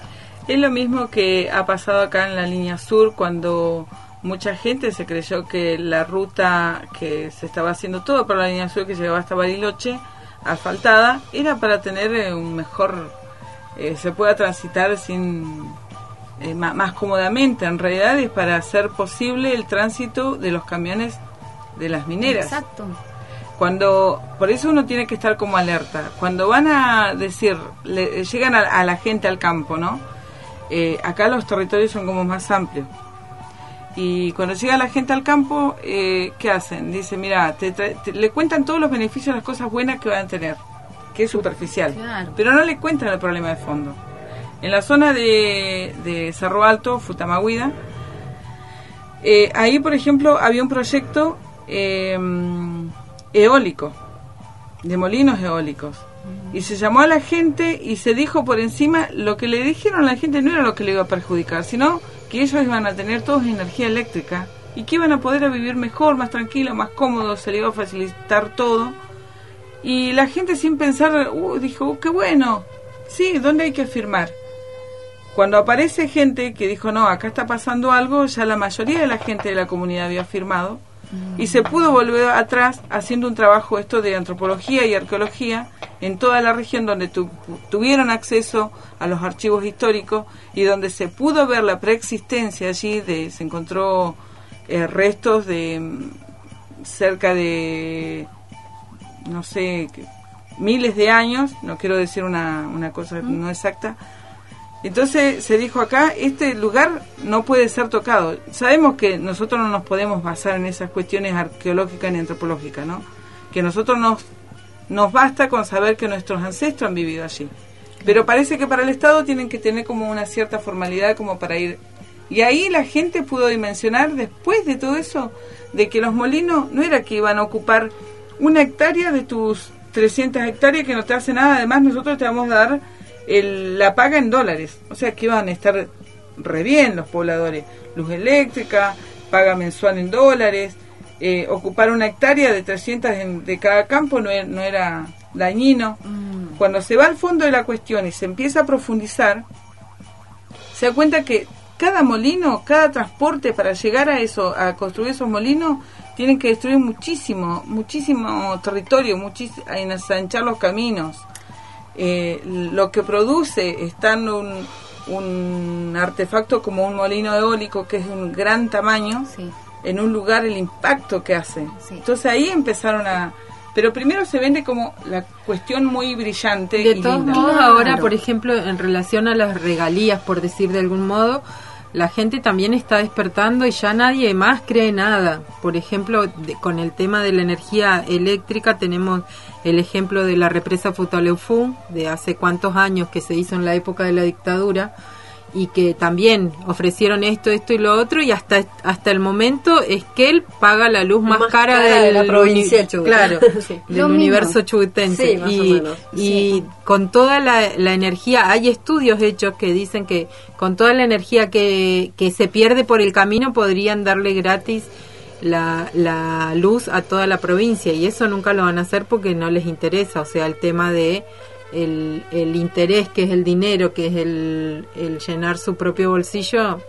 Es lo mismo que ha pasado acá en la línea sur cuando mucha gente se creyó que la ruta que se estaba haciendo todo por la línea sur que llegaba hasta Bariloche asfaltada, era para tener eh, un mejor, eh, se pueda transitar sin eh, más, cómodamente. En realidad es para hacer posible el tránsito de los camiones de las mineras. Exacto. Cuando, por eso uno tiene que estar como alerta. Cuando van a decir, le, llegan a, a la gente al campo, ¿no? Eh, acá los territorios son como más amplios. Y cuando llega la gente al campo, eh, ¿qué hacen? Dicen, mira, te te- le cuentan todos los beneficios, las cosas buenas que van a tener, que es superficial. Claro. Pero no le cuentan el problema de fondo. En la zona de, de Cerro Alto, Futamahuida, eh, ahí, por ejemplo, había un proyecto eh, eólico, de molinos eólicos. Y se llamó a la gente y se dijo por encima, lo que le dijeron a la gente no era lo que le iba a perjudicar, sino que ellos iban a tener todos energía eléctrica y que iban a poder vivir mejor, más tranquilo, más cómodo, se le iba a facilitar todo. Y la gente sin pensar, uh, dijo, "Uh, qué bueno, sí, ¿dónde hay que firmar? Cuando aparece gente que dijo, no, acá está pasando algo, ya la mayoría de la gente de la comunidad había firmado y se pudo volver atrás haciendo un trabajo esto de antropología y arqueología en toda la región donde tu- tuvieron acceso a los archivos históricos y donde se pudo ver la preexistencia allí, de, se encontró eh, restos de mm, cerca de, no sé, miles de años, no quiero decir una, una cosa no exacta, entonces se dijo acá, este lugar no puede ser tocado. Sabemos que nosotros no nos podemos basar en esas cuestiones arqueológicas ni antropológicas, ¿no? Que nosotros nos, nos basta con saber que nuestros ancestros han vivido allí. Pero parece que para el Estado tienen que tener como una cierta formalidad como para ir. Y ahí la gente pudo dimensionar después de todo eso, de que los molinos no era que iban a ocupar una hectárea de tus 300 hectáreas que no te hace nada, además nosotros te vamos a dar el- la paga en dólares, o sea que iban a estar re bien los pobladores, luz eléctrica, paga mensual en dólares, eh, ocupar una hectárea de 300 en- de cada campo no, e- no era dañino. Cuando se va al fondo de la cuestión y se empieza a profundizar, se da cuenta que cada molino, cada transporte para llegar a eso, a construir esos molinos, tienen que destruir muchísimo, muchísimo territorio, muchis- en ensanchar los caminos. Eh, lo que produce estando un, un artefacto como un molino eólico que es de un gran tamaño, en un lugar el impacto que hace. Entonces ahí empezaron a... Pero primero se vende como la cuestión muy brillante. De y todos linda. modos, ahora, por ejemplo, en relación a las regalías, por decir de algún modo, la gente también está despertando y ya nadie más cree nada. Por ejemplo, con el tema de la energía eléctrica tenemos el ejemplo de la represa Futaleufú, de hace cuántos años que se hizo en la época de la dictadura, y que también ofrecieron esto, esto y lo otro, y hasta, hasta el momento es que él paga la luz más, Más cara, cara del de la provincia. Claro, Sí. del Lo universo chubutense. Sí, más o y menos. y con toda la, la energía, hay estudios hechos que dicen que con toda la energía que, que se pierde por el camino podrían darle gratis la, la luz a toda la provincia y eso nunca lo van a hacer porque no les interesa, o sea, el tema de el, el interés que es el dinero, que es el, el llenar su propio bolsillo,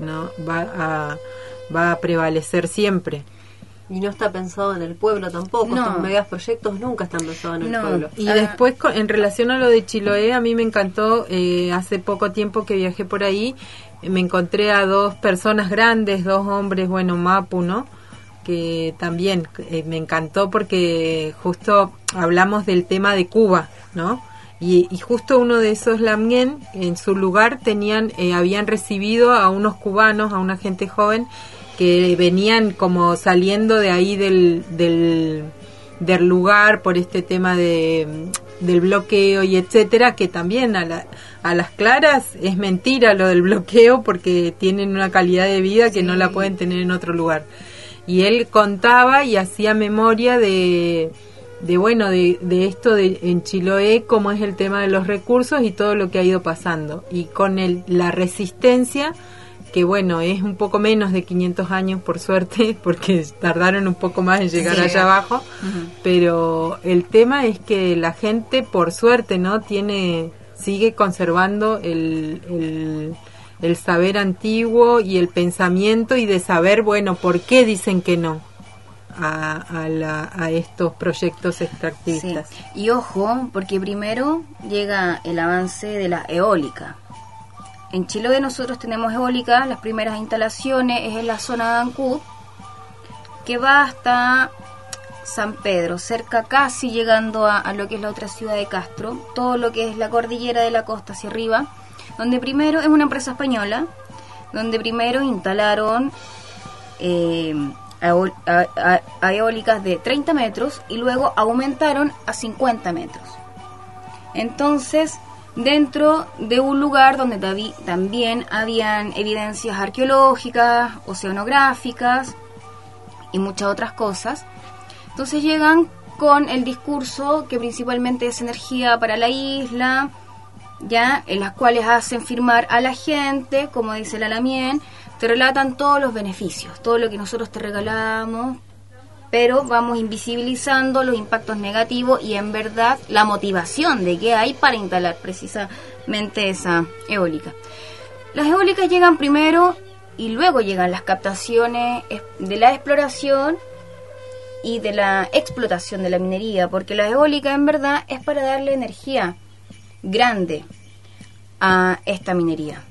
no va a, va a prevalecer siempre. Y no está pensado en el pueblo tampoco. No. Estos megas proyectos nunca están pensados en el pueblo. Y después, en relación a lo de Chiloé, a mí me encantó, eh, hace poco tiempo que viajé por ahí, me encontré a dos personas grandes, dos hombres, bueno, Mapu, ¿no? Que también eh, me encantó porque justo hablamos del tema de Cuba, ¿no? Y, y justo uno de esos Lamien, en su lugar, tenían, eh, habían recibido a unos cubanos, a una gente joven, que venían como saliendo de ahí del, del, del lugar por este tema de del bloqueo y etcétera que también a, la- a las claras es mentira lo del bloqueo porque tienen una calidad de vida que no la pueden tener en otro lugar y él contaba y hacía memoria de de bueno de, de esto de en Chiloé cómo es el tema de los recursos y todo lo que ha ido pasando y con el, la resistencia que bueno, es un poco menos de 500 años por suerte, porque tardaron un poco más en llegar Sí. allá abajo, pero el tema es que la gente por suerte, ¿no? Tiene, sigue conservando el, el, el saber antiguo y el pensamiento y de saber, bueno, ¿por qué dicen que no? a, la- a estos proyectos extractivistas. Y ojo, porque primero llega el avance de la eólica. En Chiloé nosotros tenemos eólica, las primeras instalaciones es en la zona de Ancud, que va hasta San Pedro, cerca casi llegando a, a lo que es la otra ciudad de Castro, todo lo que es la cordillera de la costa hacia arriba, donde primero es una empresa española, donde primero instalaron eh, eólicas de 30 metros y luego aumentaron a 50 metros. Entonces, dentro de un lugar donde también habían evidencias arqueológicas, oceanográficas y muchas otras cosas, entonces llegan con el discurso que principalmente es energía para la isla, ya en las cuales hacen firmar a la gente, como dice la Lamien, te relatan todos los beneficios, todo lo que nosotros te regalamos, pero vamos invisibilizando los impactos negativos y en verdad la motivación de que hay para instalar precisamente esa eólica. Las eólicas llegan primero y luego llegan las captaciones es- de la exploración y de la explotación de la minería, porque la eólica en verdad es para darle energía grande a esta minería,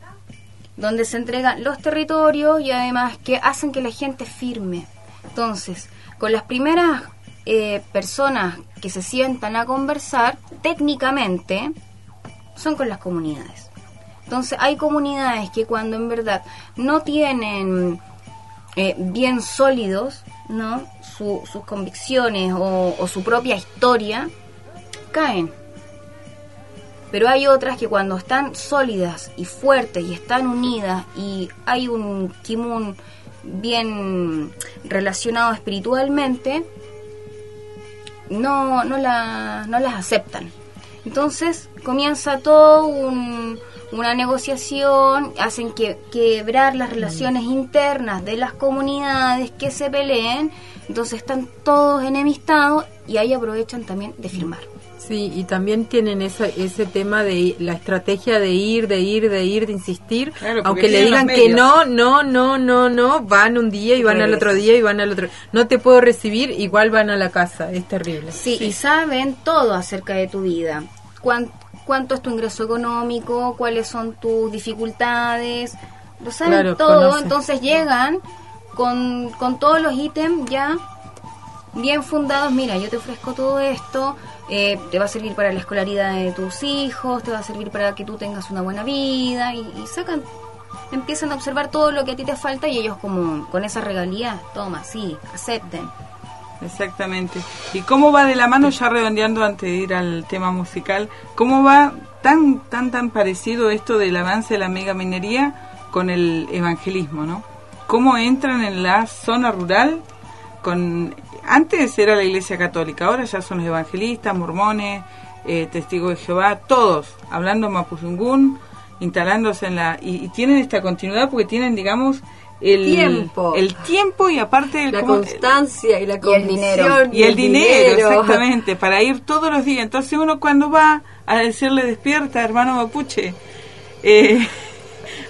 donde se entregan los territorios y además que hacen que la gente firme. Entonces, con las primeras eh, personas que se sientan a conversar, técnicamente, son con las comunidades. Entonces, hay comunidades que cuando en verdad no tienen eh, bien sólidos ¿no? Su- sus convicciones o, o su propia historia, caen. Pero hay otras que cuando están sólidas y fuertes y están unidas y hay un kimun bien relacionado espiritualmente, no, no, la, no las aceptan. Entonces comienza todo un- una negociación, hacen que quebrar las relaciones internas de las comunidades que se peleen, entonces están todos enemistados y ahí aprovechan también de firmar. Sí, y también tienen esa, ese tema de la estrategia de ir, de ir, de ir, de insistir. Claro, Aunque le digan que no, no, no, no, no, van un día y van al otro día y van al otro. No te puedo recibir, igual van a la casa. Es terrible. Sí, y saben todo acerca de tu vida. Cuán- ¿Cuánto es tu ingreso económico? ¿Cuáles son tus dificultades? Lo saben Claro, todo, entonces llegan con, con todos los ítems ya bien fundados. Mira, yo te ofrezco todo esto, eh, te va a servir para la escolaridad de tus hijos, te va a servir para que tú tengas una buena vida y, y sacan, empiezan a observar todo lo que a ti te falta y ellos como con esa regalía, toma, sí, acepten. Exactamente. ¿Y cómo va de la mano, ya redondeando antes de ir al tema musical, cómo va tan, tan, tan parecido esto del avance de la mega minería con el evangelismo, ¿no? ¿Cómo entran en la zona rural con... Antes era la iglesia católica, ahora ya son los evangelistas, mormones, eh, testigos de Jehová, todos hablando mapuzungún, instalándose en la... Y, y tienen esta continuidad porque tienen, digamos, el Tiempo. el tiempo y aparte el La cómo- constancia y la Y el dinero. y el dinero, exactamente, para ir todos los días. Entonces uno cuando va a decirle despierta, hermano mapuche, eh,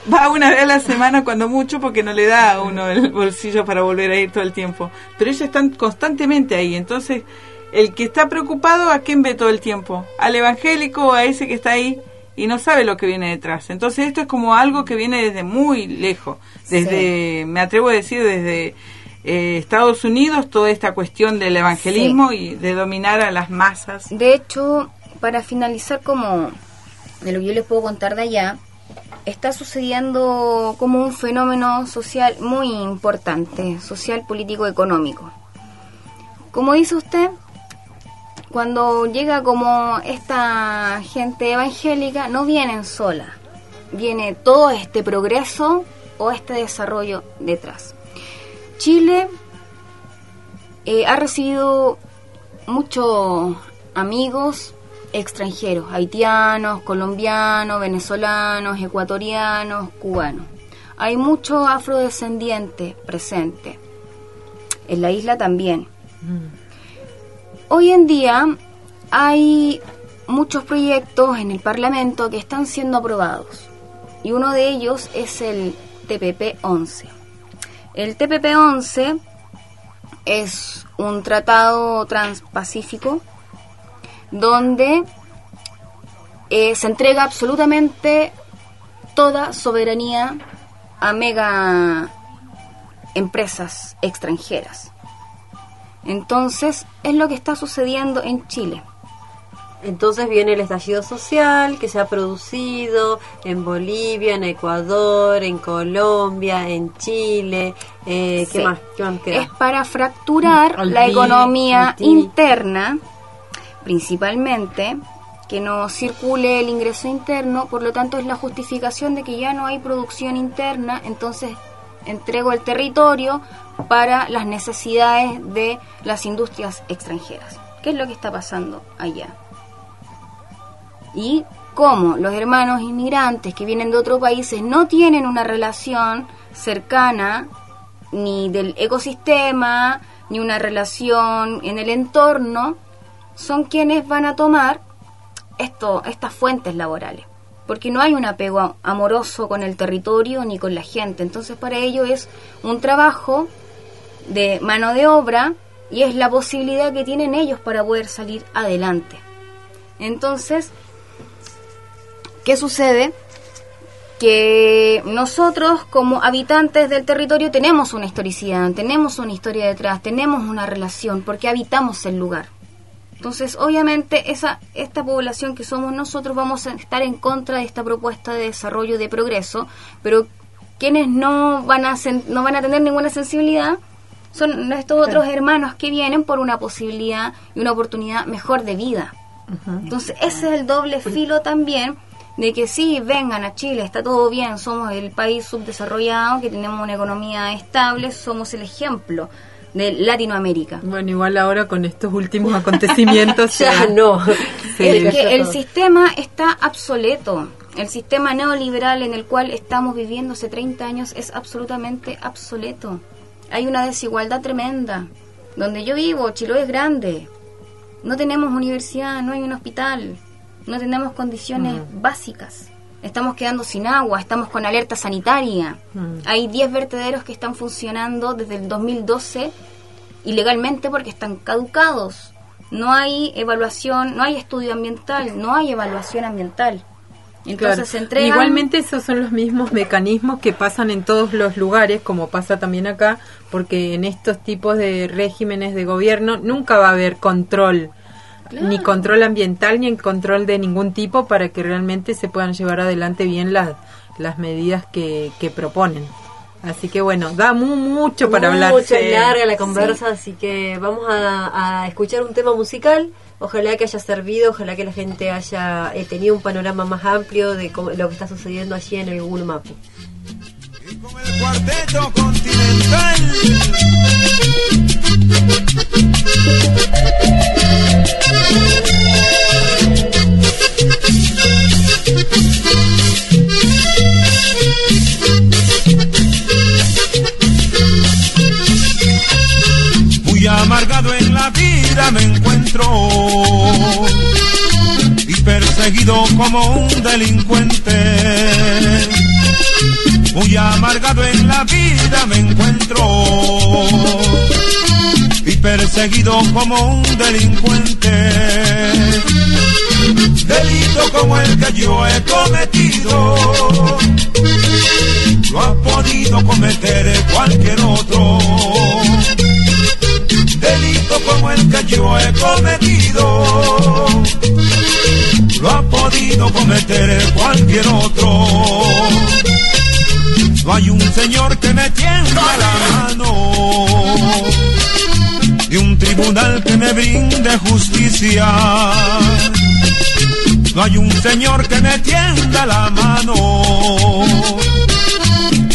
va una vez a la semana cuando mucho porque no le da a uno el bolsillo para volver a ir todo el tiempo. Pero ellos están constantemente ahí. Entonces el que está preocupado, ¿a quién ve todo el tiempo? ¿Al evangélico o a ese que está ahí? Y no sabe lo que viene detrás. Entonces esto es como algo que viene desde muy lejos. Desde, me atrevo a decir, desde eh, Estados Unidos, toda esta cuestión del evangelismo y de dominar a las masas. De hecho, para finalizar como de lo que yo les puedo contar de allá, está sucediendo como un fenómeno social muy importante, social, político, económico. Como dice usted, cuando llega como esta gente evangélica, no vienen sola, viene todo este progreso o este desarrollo detrás. Chile eh, ha recibido muchos amigos extranjeros, haitianos, colombianos, venezolanos, ecuatorianos, cubanos. Hay muchos afrodescendientes presentes. En la isla también. Hoy en día hay muchos proyectos en el Parlamento que están siendo aprobados. Y uno de ellos es el TPP-11. El TPP-11 es un tratado transpacífico donde eh, se entrega absolutamente toda soberanía a mega empresas extranjeras. Entonces, es lo que está sucediendo en Chile. Entonces viene el estallido social que se ha producido en Bolivia, en Ecuador, en Colombia, en Chile. Eh, ¿qué, Sí. más? ¿Qué más queda? Es para fracturar Al la economía interna, principalmente, que no circule el ingreso interno, por lo tanto es la justificación de que ya no hay producción interna, entonces entrego el territorio para las necesidades de las industrias extranjeras. ¿Qué es lo que está pasando allá? Y cómo los hermanos inmigrantes que vienen de otros países no tienen una relación cercana ni del ecosistema, ni una relación en el entorno, son quienes van a tomar esto, estas fuentes laborales. Porque no hay un apego amoroso con el territorio ni con la gente. Entonces para ellos es un trabajo de mano de obra y es la posibilidad que tienen ellos para poder salir adelante. Entonces, ¿qué sucede? Que nosotros como habitantes del territorio tenemos una historicidad, tenemos una historia detrás, tenemos una relación, porque habitamos el lugar. Entonces, obviamente, esa, esta población que somos nosotros vamos a estar en contra de esta propuesta de desarrollo de progreso, pero quienes no van a sen- no van a tener ninguna sensibilidad son estos otros hermanos que vienen por una posibilidad y una oportunidad mejor de vida. Entonces, ese es el doble filo también de que sí, vengan a Chile, está todo bien, somos el país subdesarrollado, que tenemos una economía estable, somos el ejemplo de Latinoamérica. Bueno, igual ahora con estos últimos acontecimientos Ya no. se- Es que el sistema está obsoleto. El sistema neoliberal en el cual estamos viviendo hace 30 años es absolutamente obsoleto. Hay una desigualdad tremenda. Donde yo vivo, Chiloé es grande. No tenemos universidad, no hay un hospital, no tenemos condiciones básicas. Estamos quedando sin agua, estamos con alerta sanitaria. Hay 10 vertederos que están funcionando desde el 2012 ilegalmente porque están caducados. No hay evaluación, no hay estudio ambiental, no hay evaluación ambiental. Entonces Claro. se entregan... Igualmente esos son los mismos mecanismos que pasan en todos los lugares, como pasa también acá, porque en estos tipos de regímenes de gobierno nunca va a haber control, ni control ambiental ni control de ningún tipo para que realmente se puedan llevar adelante bien las, las medidas que, que proponen. Así que bueno, da mu- mucho para hablar. Mucho y larga la conversa, así que vamos a, a escuchar un tema musical. Ojalá que haya servido, ojalá que la gente haya eh, tenido un panorama más amplio de cómo- lo que está sucediendo allí en el Google Mapu. Cuarteto continental. Muy amargado en la vida me encuentro y perseguido como un delincuente. Muy amargado en la vida me encuentro y perseguido como un delincuente. Delito como el que yo he cometido, lo ha podido cometer cualquier otro. Delito como el que yo he cometido, lo ha podido cometer cualquier otro. No hay un señor que me tienda la mano, ni un tribunal que me brinde justicia. No hay un señor que me tienda la mano,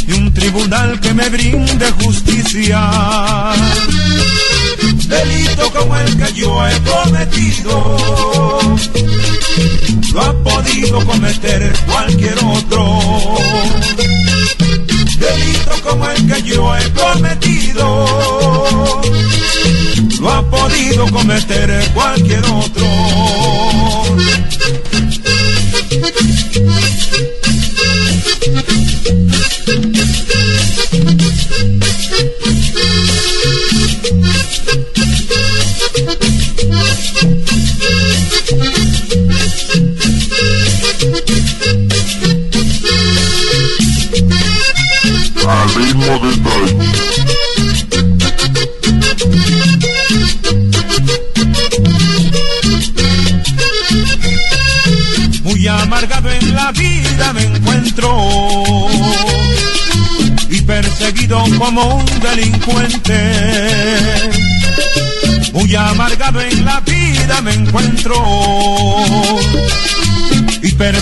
ni un tribunal que me brinde justicia. Delito como el que yo he cometido, lo ha podido cometer cualquier otro. Delito como el que yo he cometido, lo ha podido cometer cualquier otro.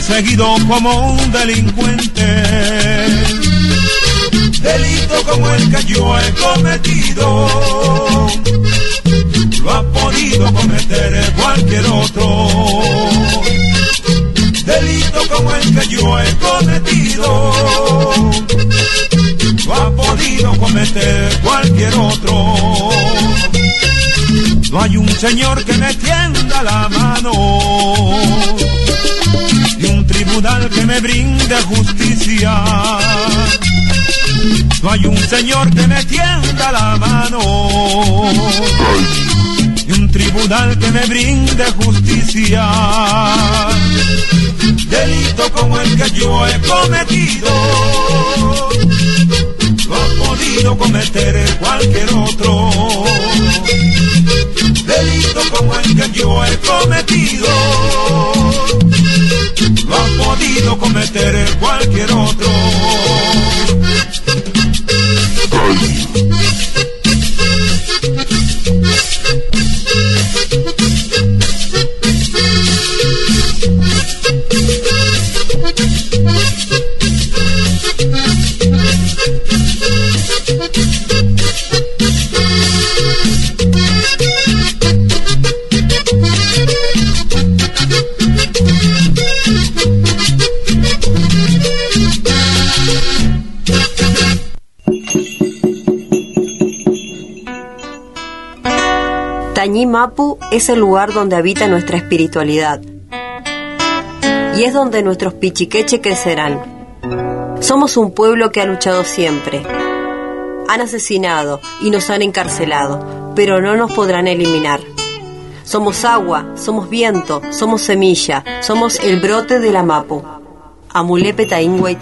Perseguido como un delincuente. Delito como el que yo he cometido, lo ha podido cometer cualquier otro. Delito como el que yo he cometido, lo ha podido cometer cualquier otro. No hay un señor que me tienda la mano, tribunal que me brinde justicia. No hay un señor que me tienda la mano, ni un tribunal que me brinde justicia. Delito como el que yo he cometido, lo ha podido cometer cualquier otro. Delito como el que yo he cometido, lo ha podido cometer cualquier otro. Mapu es el lugar donde habita nuestra espiritualidad. Y es donde nuestros pichiqueche crecerán. Somos un pueblo que ha luchado siempre. Han asesinado y nos han encarcelado, pero no nos podrán eliminar. Somos agua, somos viento, somos semilla, somos el brote de la Mapu. Amulepe Taín Bueno,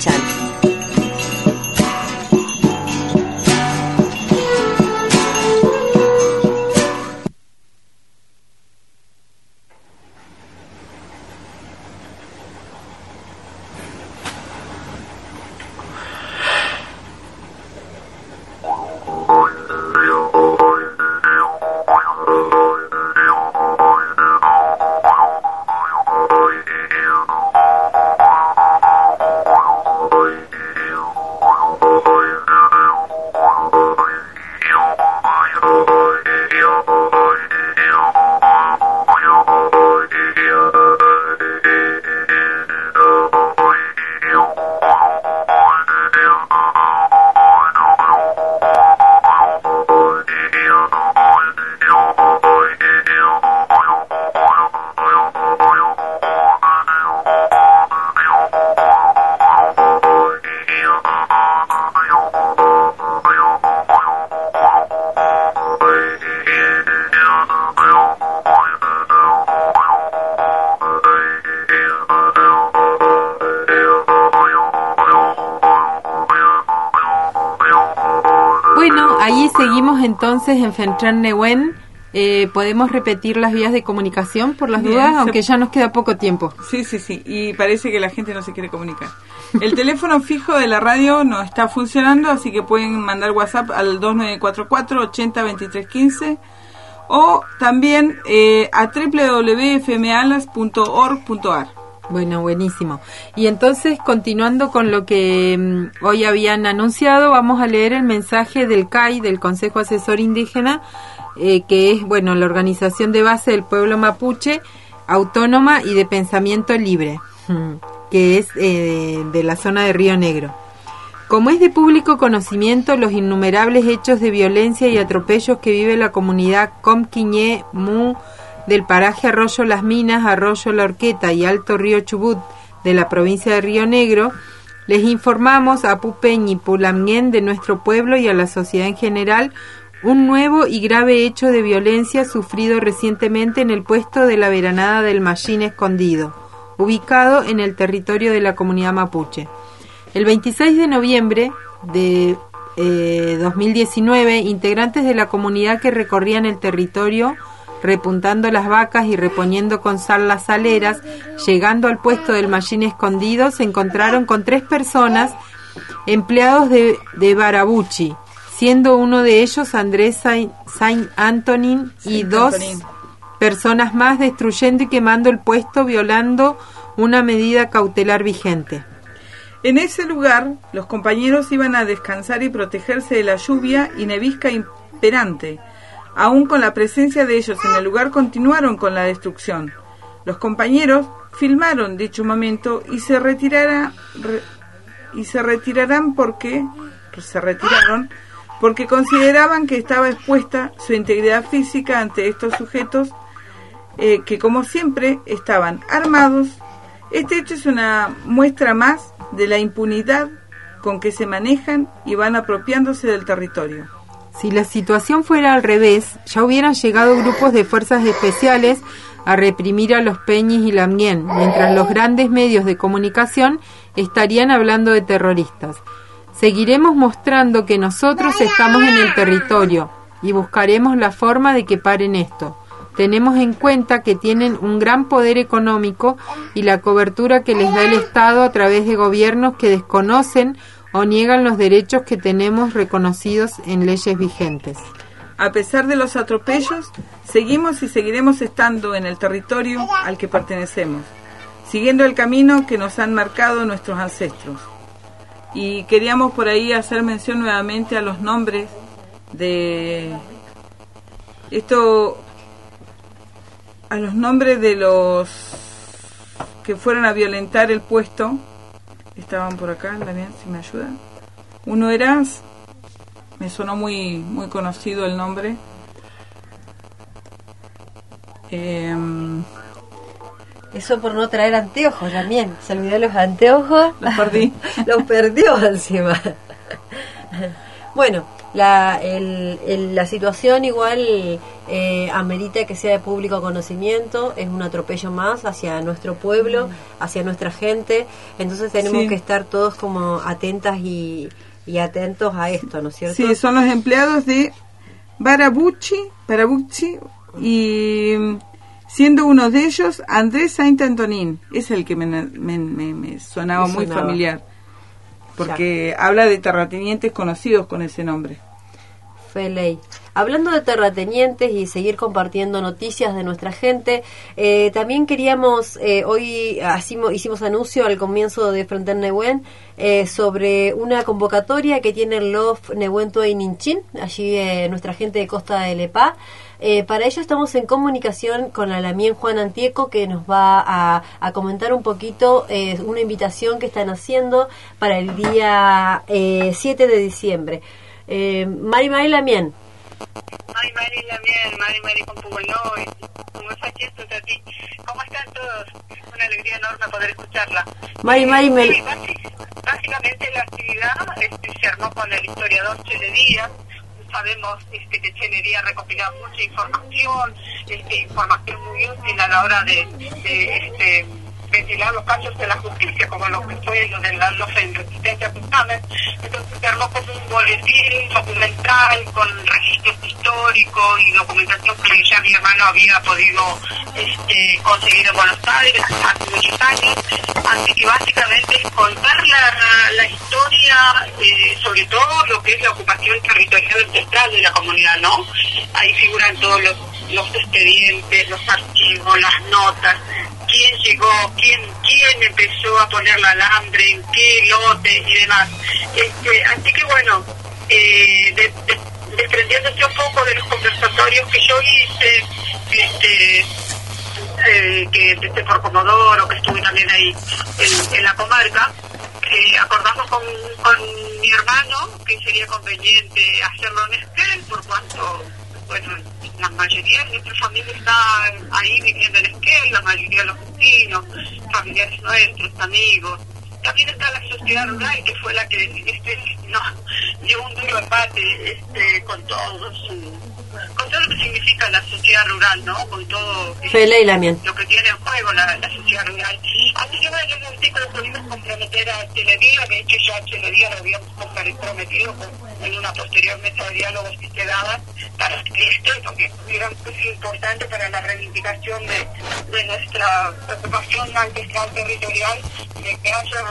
entonces en Fentran Neuen. Eh, podemos repetir las vías de comunicación por las Bien, dudas, aunque ya nos queda poco tiempo. Sí, sí, sí. Y parece que la gente no se quiere comunicar. El teléfono fijo de la radio no está funcionando, así que pueden mandar WhatsApp al 2944 80 23 15 o también eh, a www.fmalas.org.ar. Bueno, buenísimo. Y entonces, continuando con lo que mm, hoy habían anunciado, vamos a leer el mensaje del CAI, del Consejo Asesor Indígena, eh, que es, bueno, la organización de base del pueblo mapuche, autónoma y de pensamiento libre, que es eh, de la zona de Río Negro. Como es de público conocimiento los innumerables hechos de violencia y atropellos que vive la comunidad Comquiñé Mu del paraje Arroyo Las Minas, Arroyo La Horqueta y Alto Río Chubut de la provincia de Río Negro, les informamos a Pupeñi Pulamien de nuestro pueblo y a la sociedad en general un nuevo y grave hecho de violencia sufrido recientemente en el puesto de la veranada del Mallín Escondido, ubicado en el territorio de la comunidad mapuche. El 26 de noviembre de eh, 2019, integrantes de la comunidad que recorrían el territorio repuntando las vacas y reponiendo con sal las saleras, llegando al puesto del mallín escondido, se encontraron con tres personas empleados de, de Barabuchi, siendo uno de ellos Andrés Saint, Saint Antonin y Saint dos Antonin. personas más destruyendo y quemando el puesto violando una medida cautelar vigente. En ese lugar, los compañeros iban a descansar y protegerse de la lluvia y nevisca imperante. Aún con la presencia de ellos en el lugar, continuaron con la destrucción. Los compañeros filmaron dicho momento y se y se retirarán porque se retiraron porque consideraban que estaba expuesta su integridad física ante estos sujetos eh, que como siempre estaban armados. Este hecho es una muestra más de la impunidad con que se manejan y van apropiándose del territorio. Si la situación fuera al revés, ya hubieran llegado grupos de fuerzas especiales a reprimir a los Peñis y Lamien, mientras los grandes medios de comunicación estarían hablando de terroristas. Seguiremos mostrando que nosotros estamos en el territorio y buscaremos la forma de que paren esto. Tenemos en cuenta que tienen un gran poder económico y la cobertura que les da el Estado a través de gobiernos que desconocen o niegan los derechos que tenemos reconocidos en leyes vigentes. A pesar de los atropellos, seguimos y seguiremos estando en el territorio al que pertenecemos, siguiendo el camino que nos han marcado nuestros ancestros. Y queríamos por ahí hacer mención nuevamente a los nombres de esto a los nombres de los que fueron a violentar el puesto. Estaban por acá, Damián, si me ayuda. Uno era me sonó muy muy conocido el nombre. Em, Eso por no traer anteojos también. Se olvidó los anteojos. Los perdí. los perdió encima. bueno, la, el- el- la situación igual eh, amerita que sea de público conocimiento. Es un atropello más hacia nuestro pueblo, hacia nuestra gente. Entonces tenemos Sí. que estar todos como atentas y, y atentos a esto, ¿no es cierto? Sí, son los empleados de Barabucci, Barabucci y mm, siendo uno de ellos Andrés Saint Antonin, es el que me, me- me- me sonaba muy familiar, porque habla de terratenientes conocidos con ese nombre. Fue ley. Hablando de terratenientes y seguir compartiendo noticias de nuestra gente, eh, también queríamos, eh, hoy hacimo- hicimos anuncio al comienzo de Frente Nehuen eh, sobre una convocatoria que tiene el LOF Nehuen Tuey Ninchin, allí eh, nuestra gente de Costa de Lepá. Eh, para ello estamos en comunicación con Alamien Juan Antieco que nos va a, a comentar un poquito eh, una invitación que están haciendo para el día eh, 7 de diciembre. Eh, Mari Mari Lamien. Mari Mari Lamien, Mari Mari ¿cómo están todos? Una alegría enorme poder escucharla. Mari Mari me... Sí, basi- básicamente la actividad este, se armó con el historiador Chele Díaz. Sabemos este, que Chele Díaz recopila mucha información, este, información muy útil a la hora de, de, este, ventilar los casos de la justicia, como lo que fue lo de la los en resistencia Pucamen. Entonces se armó como un boletín documental con registros históricos y documentación que ya mi hermano había podido este, conseguir en Buenos Aires hace muchos años. Así que básicamente contar la, la historia, eh, sobre todo lo que es la ocupación territorial ancestral de la comunidad, ¿no? Ahí figuran todos los, los expedientes, los archivos, las notas, quién llegó, quién, quién empezó a poner el alambre, en qué lote y demás. Este, así que bueno, eh, de- de- desprendiéndose un poco de los conversatorios que yo hice, este, eh, que empecé por Comodoro, que estuve también ahí en, la comarca, eh, acordamos con, mi hermano que sería conveniente hacerlo en Esquel, por cuanto, bueno, la mayoría de nuestra familia está ahí viviendo en Esquel, la mayoría de los vecinos, familiares nuestros, amigos. También está la sociedad rural, que fue la que este, nos dio un duro empate este, con todo su con todo lo que significa la sociedad rural, ¿no? Con todo eh, lo que tiene en juego la, la sociedad rural. Así que bueno, artículo pudimos comprometer a Teledía, de hecho ya a Teledía lo habíamos comprometido en una posterior mesa de diálogo que se daba para que esto, porque era muy importante para la reivindicación de, de nuestra ocupación ancestral territorial, de que haya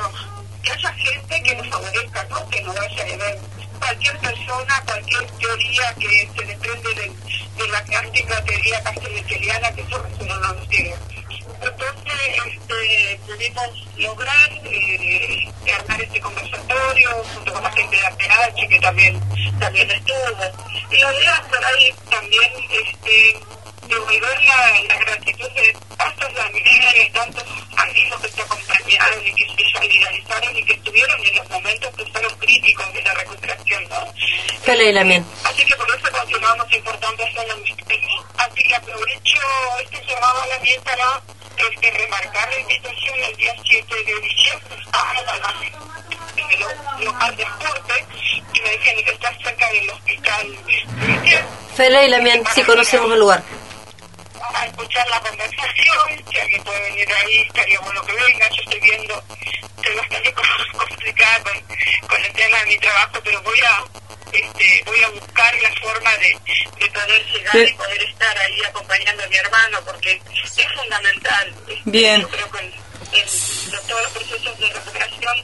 que haya gente que nos favorezca uno vaya y ver cualquier persona, cualquier teoría que se desprende de, la clásica teoría castellana que eso no nos tiene. Entonces este, pudimos lograr eh, este conversatorio junto con la gente de APH que también, también estuvo. Y la idea por ahí también este, devolver la, la gratitud de tantos familiares, tantos amigos que se acompañaron y que se solidarizaron y que estuvieron en los momentos que fueron críticos de la recuperación. ¿no? Feliz también. Así que por eso consideramos importante hacerlo. Así que aprovecho este llamado a la mía para este, remarcar la invitación el día 7 de diciembre a la en el local de Corte y me dicen que está cerca del hospital. Fela y Lamien, si conocemos el lugar. A escuchar la conversación, si alguien puede venir ahí, estaría bueno que venga. Yo estoy viendo, estoy bastante complicada con, con el tema de mi trabajo, pero voy a este, voy a buscar la forma de, de poder llegar Sí. y poder estar ahí acompañando a mi hermano, porque es fundamental. Este, Bien. Yo creo que en, todos los procesos de recuperación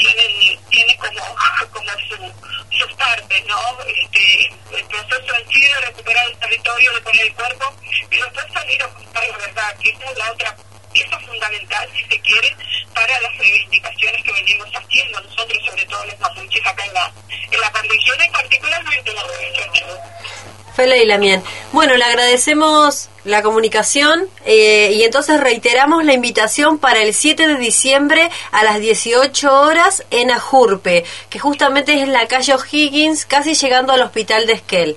tienen, tienen como, como su, sus partes, ¿no? Este, el proceso en sí de recuperar el territorio, de poner el cuerpo, y después salir a buscar la verdad, que esa es la otra pieza fundamental, si se quiere, para las reivindicaciones que venimos haciendo nosotros, sobre todo los mapuches acá en la, en la y particularmente en la región. Fela y Lamien. Bueno, le agradecemos la comunicación eh, y entonces reiteramos la invitación para el 7 de diciembre a las 18 horas en Ajurpe, que justamente es en la calle O'Higgins, casi llegando al hospital de Esquel.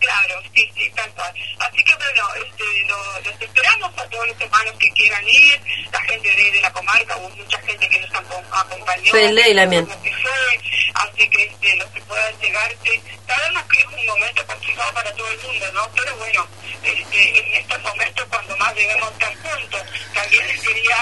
Claro, sí, sí, tal cual. Así que bueno, este, lo, los esperamos a todos los hermanos que quieran ir, la gente de, de la comarca, hubo mucha gente que nos acom- acompañó. Lamien. como que fue, así que este, los que puedan llegarse, sabemos que es un momento complicado para todo el mundo, ¿no? Pero bueno, este, en estos momentos cuando más debemos estar juntos, también les quería,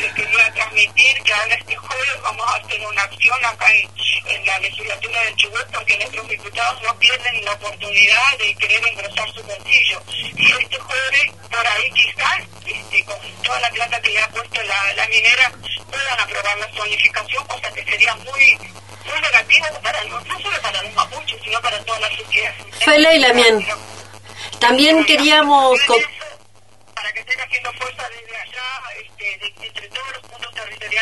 les quería transmitir que ahora este jueves vamos a hacer una acción acá en, en la legislatura del Chubut porque nuestros diputados no pierden la oportunidad de querer engrosar su bolsillo. Y este jueves, por ahí quizás, este, con toda la plata que le ha puesto la, la minera, puedan aprobar la zonificación, cosa que sería muy muy negativa para no, no solo para los mapuches, sino para toda la sociedad. Fela y Lamien. También queríamos... co- para que estén haciendo fuerza desde allá, este, de- entre todos los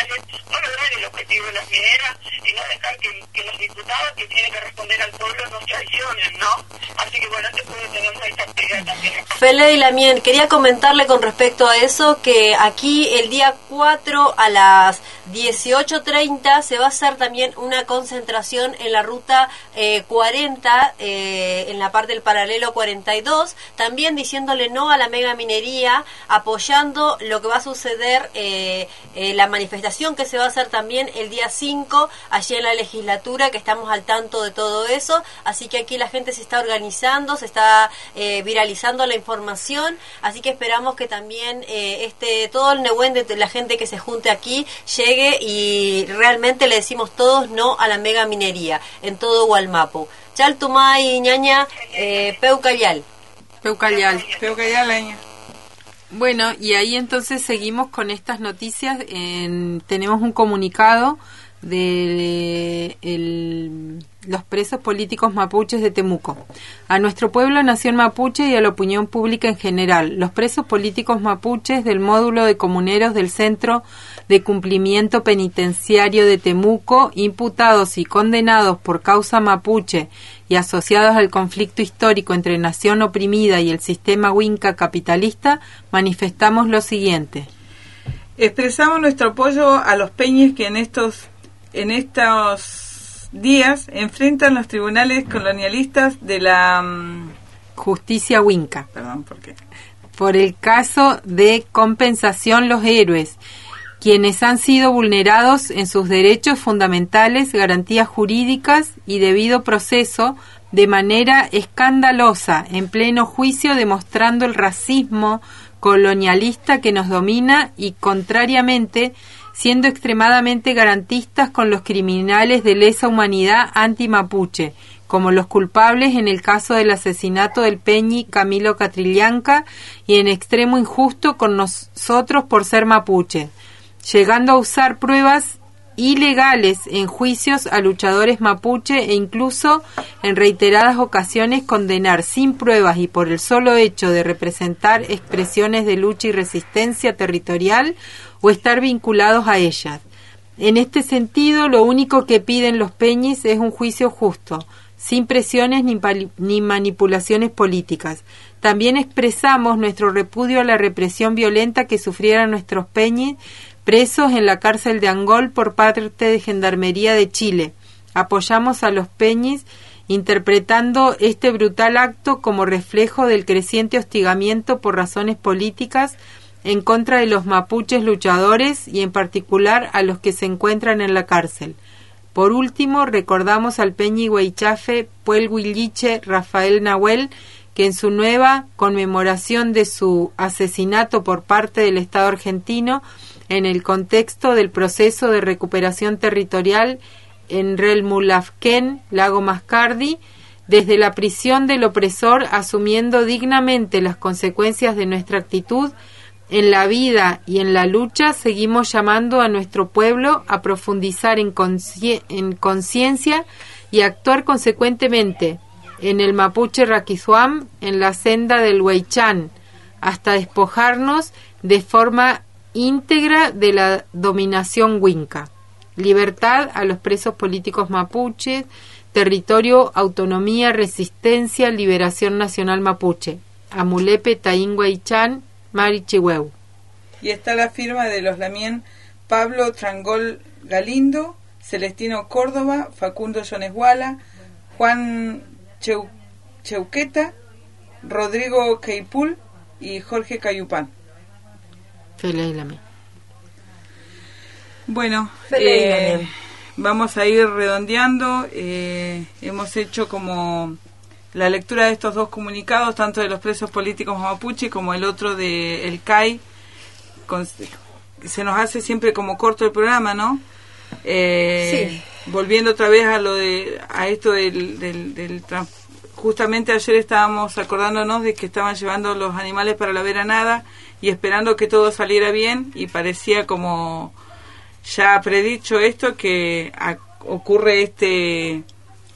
no lograr el objetivo de las mineras y no dejar que, que los diputados que tienen que responder al pueblo nos traicionen, ¿no? Así que bueno, después tenemos esta actividad también. Fele y Lamien, quería comentarle con respecto a eso que aquí el día 4 a las 18.30 se va a hacer también una concentración en la ruta eh, 40, eh, en la parte del paralelo 42, también diciéndole no a la mega minería, apoyando lo que va a suceder, eh, eh, la manifestación que se va a hacer también el día 5 allí en la legislatura, que estamos al tanto de todo eso, así que aquí la gente se está organizando, se está eh, viralizando la información, así que esperamos que también eh, este todo el Nehuen de la gente que se junte aquí llegue y realmente le decimos todos no a la mega minería en todo Gualmapu. Chaltumay, ñaña, eh, Peucayal. Peucayal. Peucayal. Bueno, y ahí entonces seguimos con estas noticias. En- tenemos un comunicado de el- los presos políticos mapuches de Temuco. A nuestro pueblo nación mapuche y a la opinión pública en general, los presos políticos mapuches del módulo de comuneros del Centro de Cumplimiento Penitenciario de Temuco, imputados y condenados por causa mapuche y asociados al conflicto histórico entre nación oprimida y el sistema Winca capitalista, manifestamos lo siguiente. Expresamos nuestro apoyo a los peñes que en estos, en estos días enfrentan los tribunales colonialistas de la mm, Justicia Winca. Perdón, ¿por qué? Por el caso de compensación los héroes, quienes han sido vulnerados en sus derechos fundamentales, garantías jurídicas y debido proceso de manera escandalosa, en pleno juicio, demostrando el racismo colonialista que nos domina y, contrariamente, siendo extremadamente garantistas con los criminales de lesa humanidad anti-mapuche, como los culpables en el caso del asesinato del Peñi Camilo Catrillanca y en extremo injusto con nosotros por ser mapuche, llegando a usar pruebas ilegales en juicios a luchadores mapuche e incluso en reiteradas ocasiones condenar sin pruebas y por el solo hecho de representar expresiones de lucha y resistencia territorial o estar vinculados a ellas. En este sentido, lo único que piden los peñis es un juicio justo, sin presiones ni, ni manipulaciones políticas. También expresamos nuestro repudio a la represión violenta que sufrieron nuestros peñis presos en la cárcel de Angol por parte de Gendarmería de Chile. Apoyamos a los peñis interpretando este brutal acto como reflejo del creciente hostigamiento por razones políticas en contra de los mapuches luchadores y en particular a los que se encuentran en la cárcel. Por último, recordamos al Peñi Huaychafe Puel Huilliche Rafael Nahuel, que en su nueva conmemoración de su asesinato por parte del Estado argentino en el contexto del proceso de recuperación territorial en Relmulafken, Lago Mascardi, desde la prisión del opresor asumiendo dignamente las consecuencias de nuestra actitud en la vida y en la lucha, seguimos llamando a nuestro pueblo a profundizar en conciencia y actuar consecuentemente en el mapuche Raquizuam, en la senda del Huaychán, hasta despojarnos de forma íntegra de la dominación huinca. Libertad a los presos políticos mapuches, territorio, autonomía, resistencia, liberación nacional mapuche. Amulepe, Taín, Huaychán, Marichihueu. Y está la firma de los Lamien Pablo Trangol Galindo, Celestino Córdoba, Facundo Yonesguala, Juan Cheuqueta, Rodrigo Keipul y Jorge Cayupán. Bueno, eh, vamos a ir redondeando. Eh, hemos hecho como la lectura de estos dos comunicados, tanto de los presos políticos mapuche como el otro de el CAI. se nos hace siempre como corto el programa, ¿no? Eh, volviendo otra vez a lo de a esto del, del, justamente ayer estábamos acordándonos de que estaban llevando los animales para la veranada y esperando que todo saliera bien y parecía como ya predicho esto que ocurre este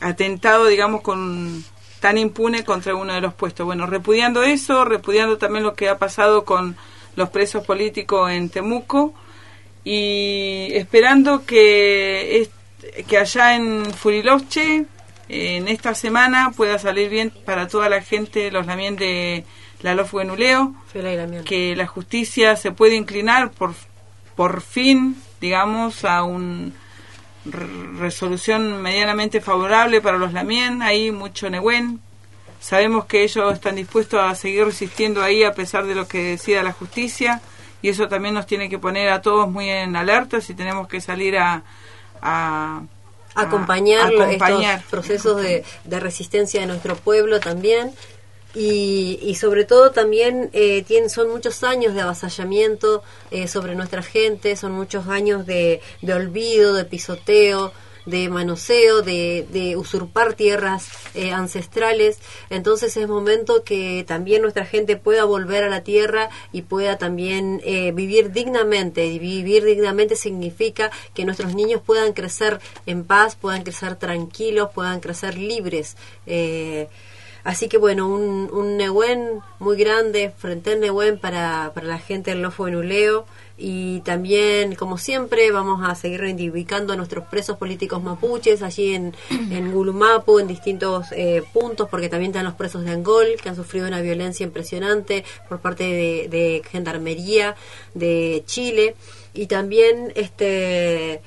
atentado digamos con tan impune contra uno de los puestos. Bueno, repudiando eso, repudiando también lo que ha pasado con los presos políticos en Temuco y esperando que, que allá en Furiloche en esta semana pueda salir bien para toda la gente los lamien de la Lof que la justicia se puede inclinar por, por fin, digamos, a una resolución medianamente favorable para los Lamien, ahí mucho Nehuen. Sabemos que ellos están dispuestos a seguir resistiendo ahí a pesar de lo que decida la justicia y eso también nos tiene que poner a todos muy en alerta si tenemos que salir a, a acompañar, estos procesos de, de, resistencia de nuestro pueblo también y, y sobre todo también eh, son muchos años de avasallamiento eh, sobre nuestra gente, son muchos años de, de olvido, de pisoteo, de manoseo, de, de usurpar tierras eh, ancestrales. Entonces es momento que también nuestra gente pueda volver a la tierra y pueda también eh, vivir dignamente. Y vivir dignamente significa que nuestros niños puedan crecer en paz, puedan crecer tranquilos, puedan crecer libres. Eh, Así que bueno, un, un Nehuen muy grande, frente al Nehuen para, para la gente del Lofo Nuleo y también, como siempre, vamos a seguir reivindicando a nuestros presos políticos mapuches allí en, en Gulumapu, en distintos eh, puntos, porque también están los presos de Angol, que han sufrido una violencia impresionante por parte de, de Gendarmería de Chile. Y también este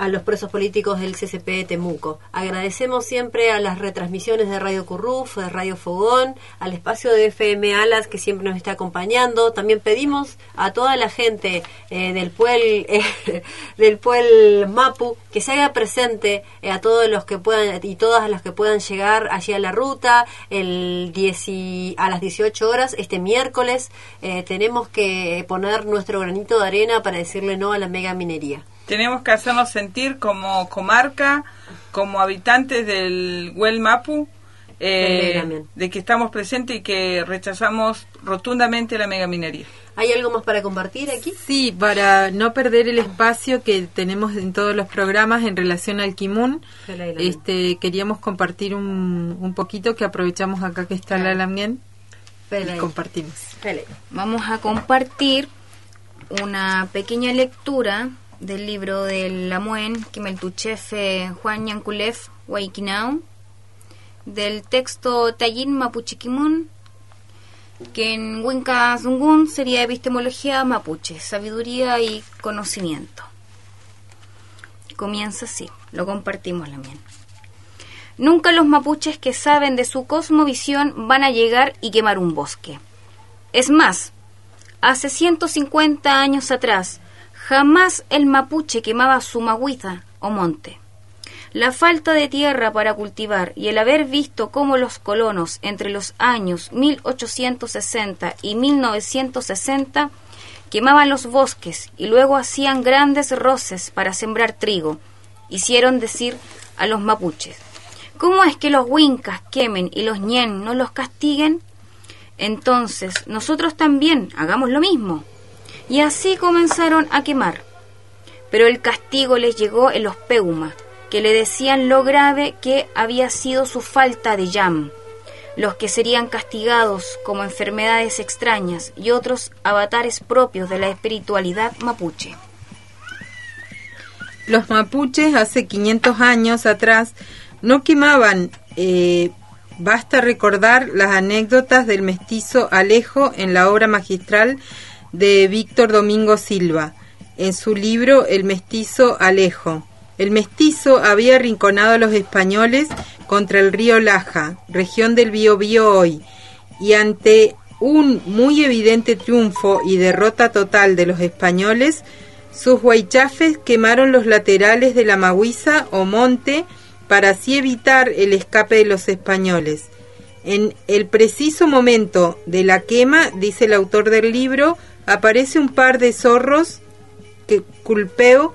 a los presos políticos del CCP de Temuco. Agradecemos siempre a las retransmisiones de Radio Curruf, de Radio Fogón, al espacio de FM Alas que siempre nos está acompañando. También pedimos a toda la gente eh, del pueblo del Mapu que se haga presente eh, a todos los que puedan y todas las que puedan llegar allí a la ruta el 10 a las 18 horas este miércoles eh, tenemos que poner nuestro granito de arena para decirle no a la mega minería tenemos que hacernos sentir como comarca, como habitantes del Huel Mapu, eh, de que estamos presentes y que rechazamos rotundamente la megaminería. ¿Hay algo más para compartir aquí? Sí, para no perder el espacio que tenemos en todos los programas en relación al kimun, este, queríamos compartir un, un poquito que aprovechamos acá que está la Lamien y compartimos. Vamos a compartir una pequeña lectura del libro de Lamuen, Kimeltuchefe Juan Yankulev, Waikinau, del texto Tayin Mapuchikimun, que en Winca Zungun sería epistemología mapuche, sabiduría y conocimiento. Comienza así, lo compartimos también. Nunca los mapuches que saben de su cosmovisión van a llegar y quemar un bosque. Es más, hace 150 años atrás, jamás el mapuche quemaba su maguiza o monte. La falta de tierra para cultivar y el haber visto cómo los colonos entre los años 1860 y 1960 quemaban los bosques y luego hacían grandes roces para sembrar trigo, hicieron decir a los mapuches, ¿cómo es que los huincas quemen y los ñen no los castiguen? Entonces nosotros también hagamos lo mismo. Y así comenzaron a quemar. Pero el castigo les llegó en los peuma, que le decían lo grave que había sido su falta de yam, los que serían castigados como enfermedades extrañas y otros avatares propios de la espiritualidad mapuche. Los mapuches hace 500 años atrás no quemaban, eh, basta recordar las anécdotas del mestizo Alejo en la obra magistral de Víctor Domingo Silva, en su libro El mestizo Alejo. El mestizo había arrinconado a los españoles contra el río Laja, región del Biobío hoy, y ante un muy evidente triunfo y derrota total de los españoles, sus huaychafes quemaron los laterales de la Maguiza o monte para así evitar el escape de los españoles. En el preciso momento de la quema, dice el autor del libro, aparece un par de zorros que culpeo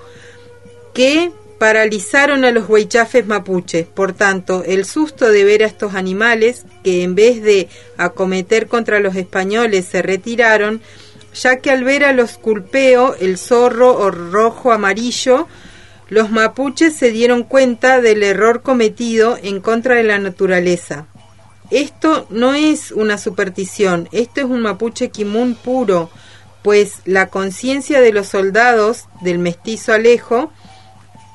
que paralizaron a los huaychafes mapuches. Por tanto, el susto de ver a estos animales, que en vez de acometer contra los españoles se retiraron, ya que al ver a los culpeo, el zorro o rojo amarillo, los mapuches se dieron cuenta del error cometido en contra de la naturaleza. Esto no es una superstición, esto es un mapuche quimún puro, pues la conciencia de los soldados del mestizo Alejo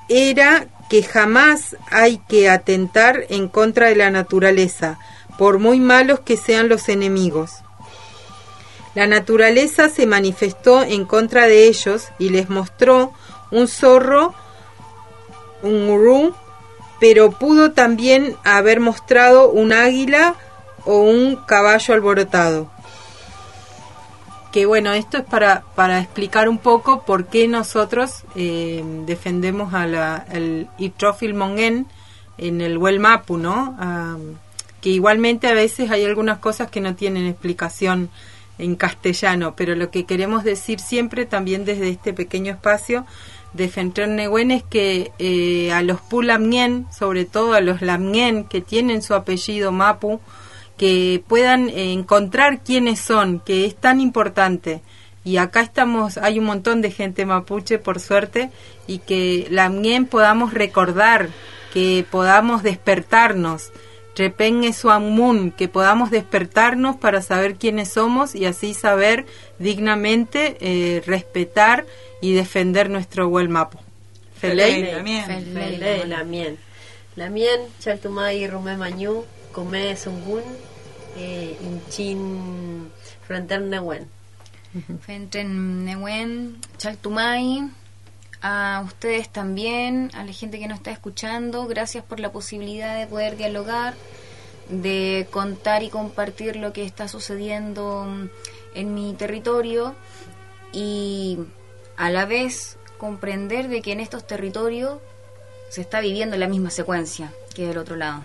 era que jamás hay que atentar en contra de la naturaleza, por muy malos que sean los enemigos. La naturaleza se manifestó en contra de ellos y les mostró un zorro, un urú, pero pudo también haber mostrado un águila o un caballo alborotado que bueno, esto es para, para explicar un poco por qué nosotros eh, defendemos a la, el Itrofil Mongen en el Huelmapu, ¿no? Ah, que igualmente a veces hay algunas cosas que no tienen explicación en castellano, pero lo que queremos decir siempre también desde este pequeño espacio de Fentren es que eh, a los Pulamnien, sobre todo a los Lamnien que tienen su apellido Mapu, que puedan encontrar quiénes son, que es tan importante. Y acá estamos, hay un montón de gente mapuche, por suerte, y que también podamos recordar, que podamos despertarnos. Suamun, que podamos despertarnos para saber quiénes somos y así saber dignamente eh, respetar y defender nuestro Huelmapo. Feley, Feley, la mien. La mien, Chaltumay, Rumé Mañú, Comé Sungun, eh, Inchin Frenten Newen. Frenten Newen, Chaltumay, a ustedes también, a la gente que nos está escuchando, gracias por la posibilidad de poder dialogar, de contar y compartir lo que está sucediendo en mi territorio y a la vez comprender de que en estos territorios se está viviendo la misma secuencia que del otro lado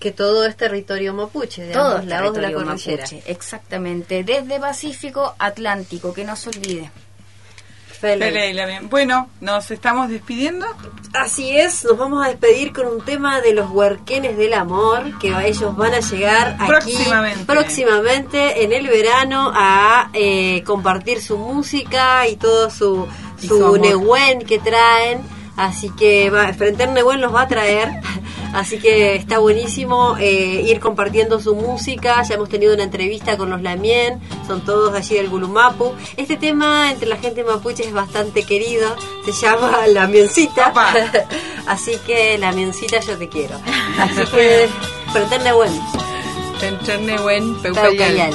que todo es territorio mapuche, de ambos lados de la cordillera. exactamente, desde Pacífico Atlántico, que no se olvide. Fele. Bueno, nos estamos despidiendo. Así es, nos vamos a despedir con un tema de los huerquenes del amor, que a ellos van a llegar aquí Próximamente. próximamente en el verano a eh, compartir su música y todo su, su. Nehuen que traen. Así que va, Frente Nehuen los va a traer. Así que está buenísimo eh, ir compartiendo su música. Ya hemos tenido una entrevista con los Lamien, son todos de allí del Gulumapu. Este tema entre la gente mapuche es bastante querido, se llama La Miencita. Así que La Miencita yo te quiero. Así que Frente Nehuen. Nehuen, Peucayal.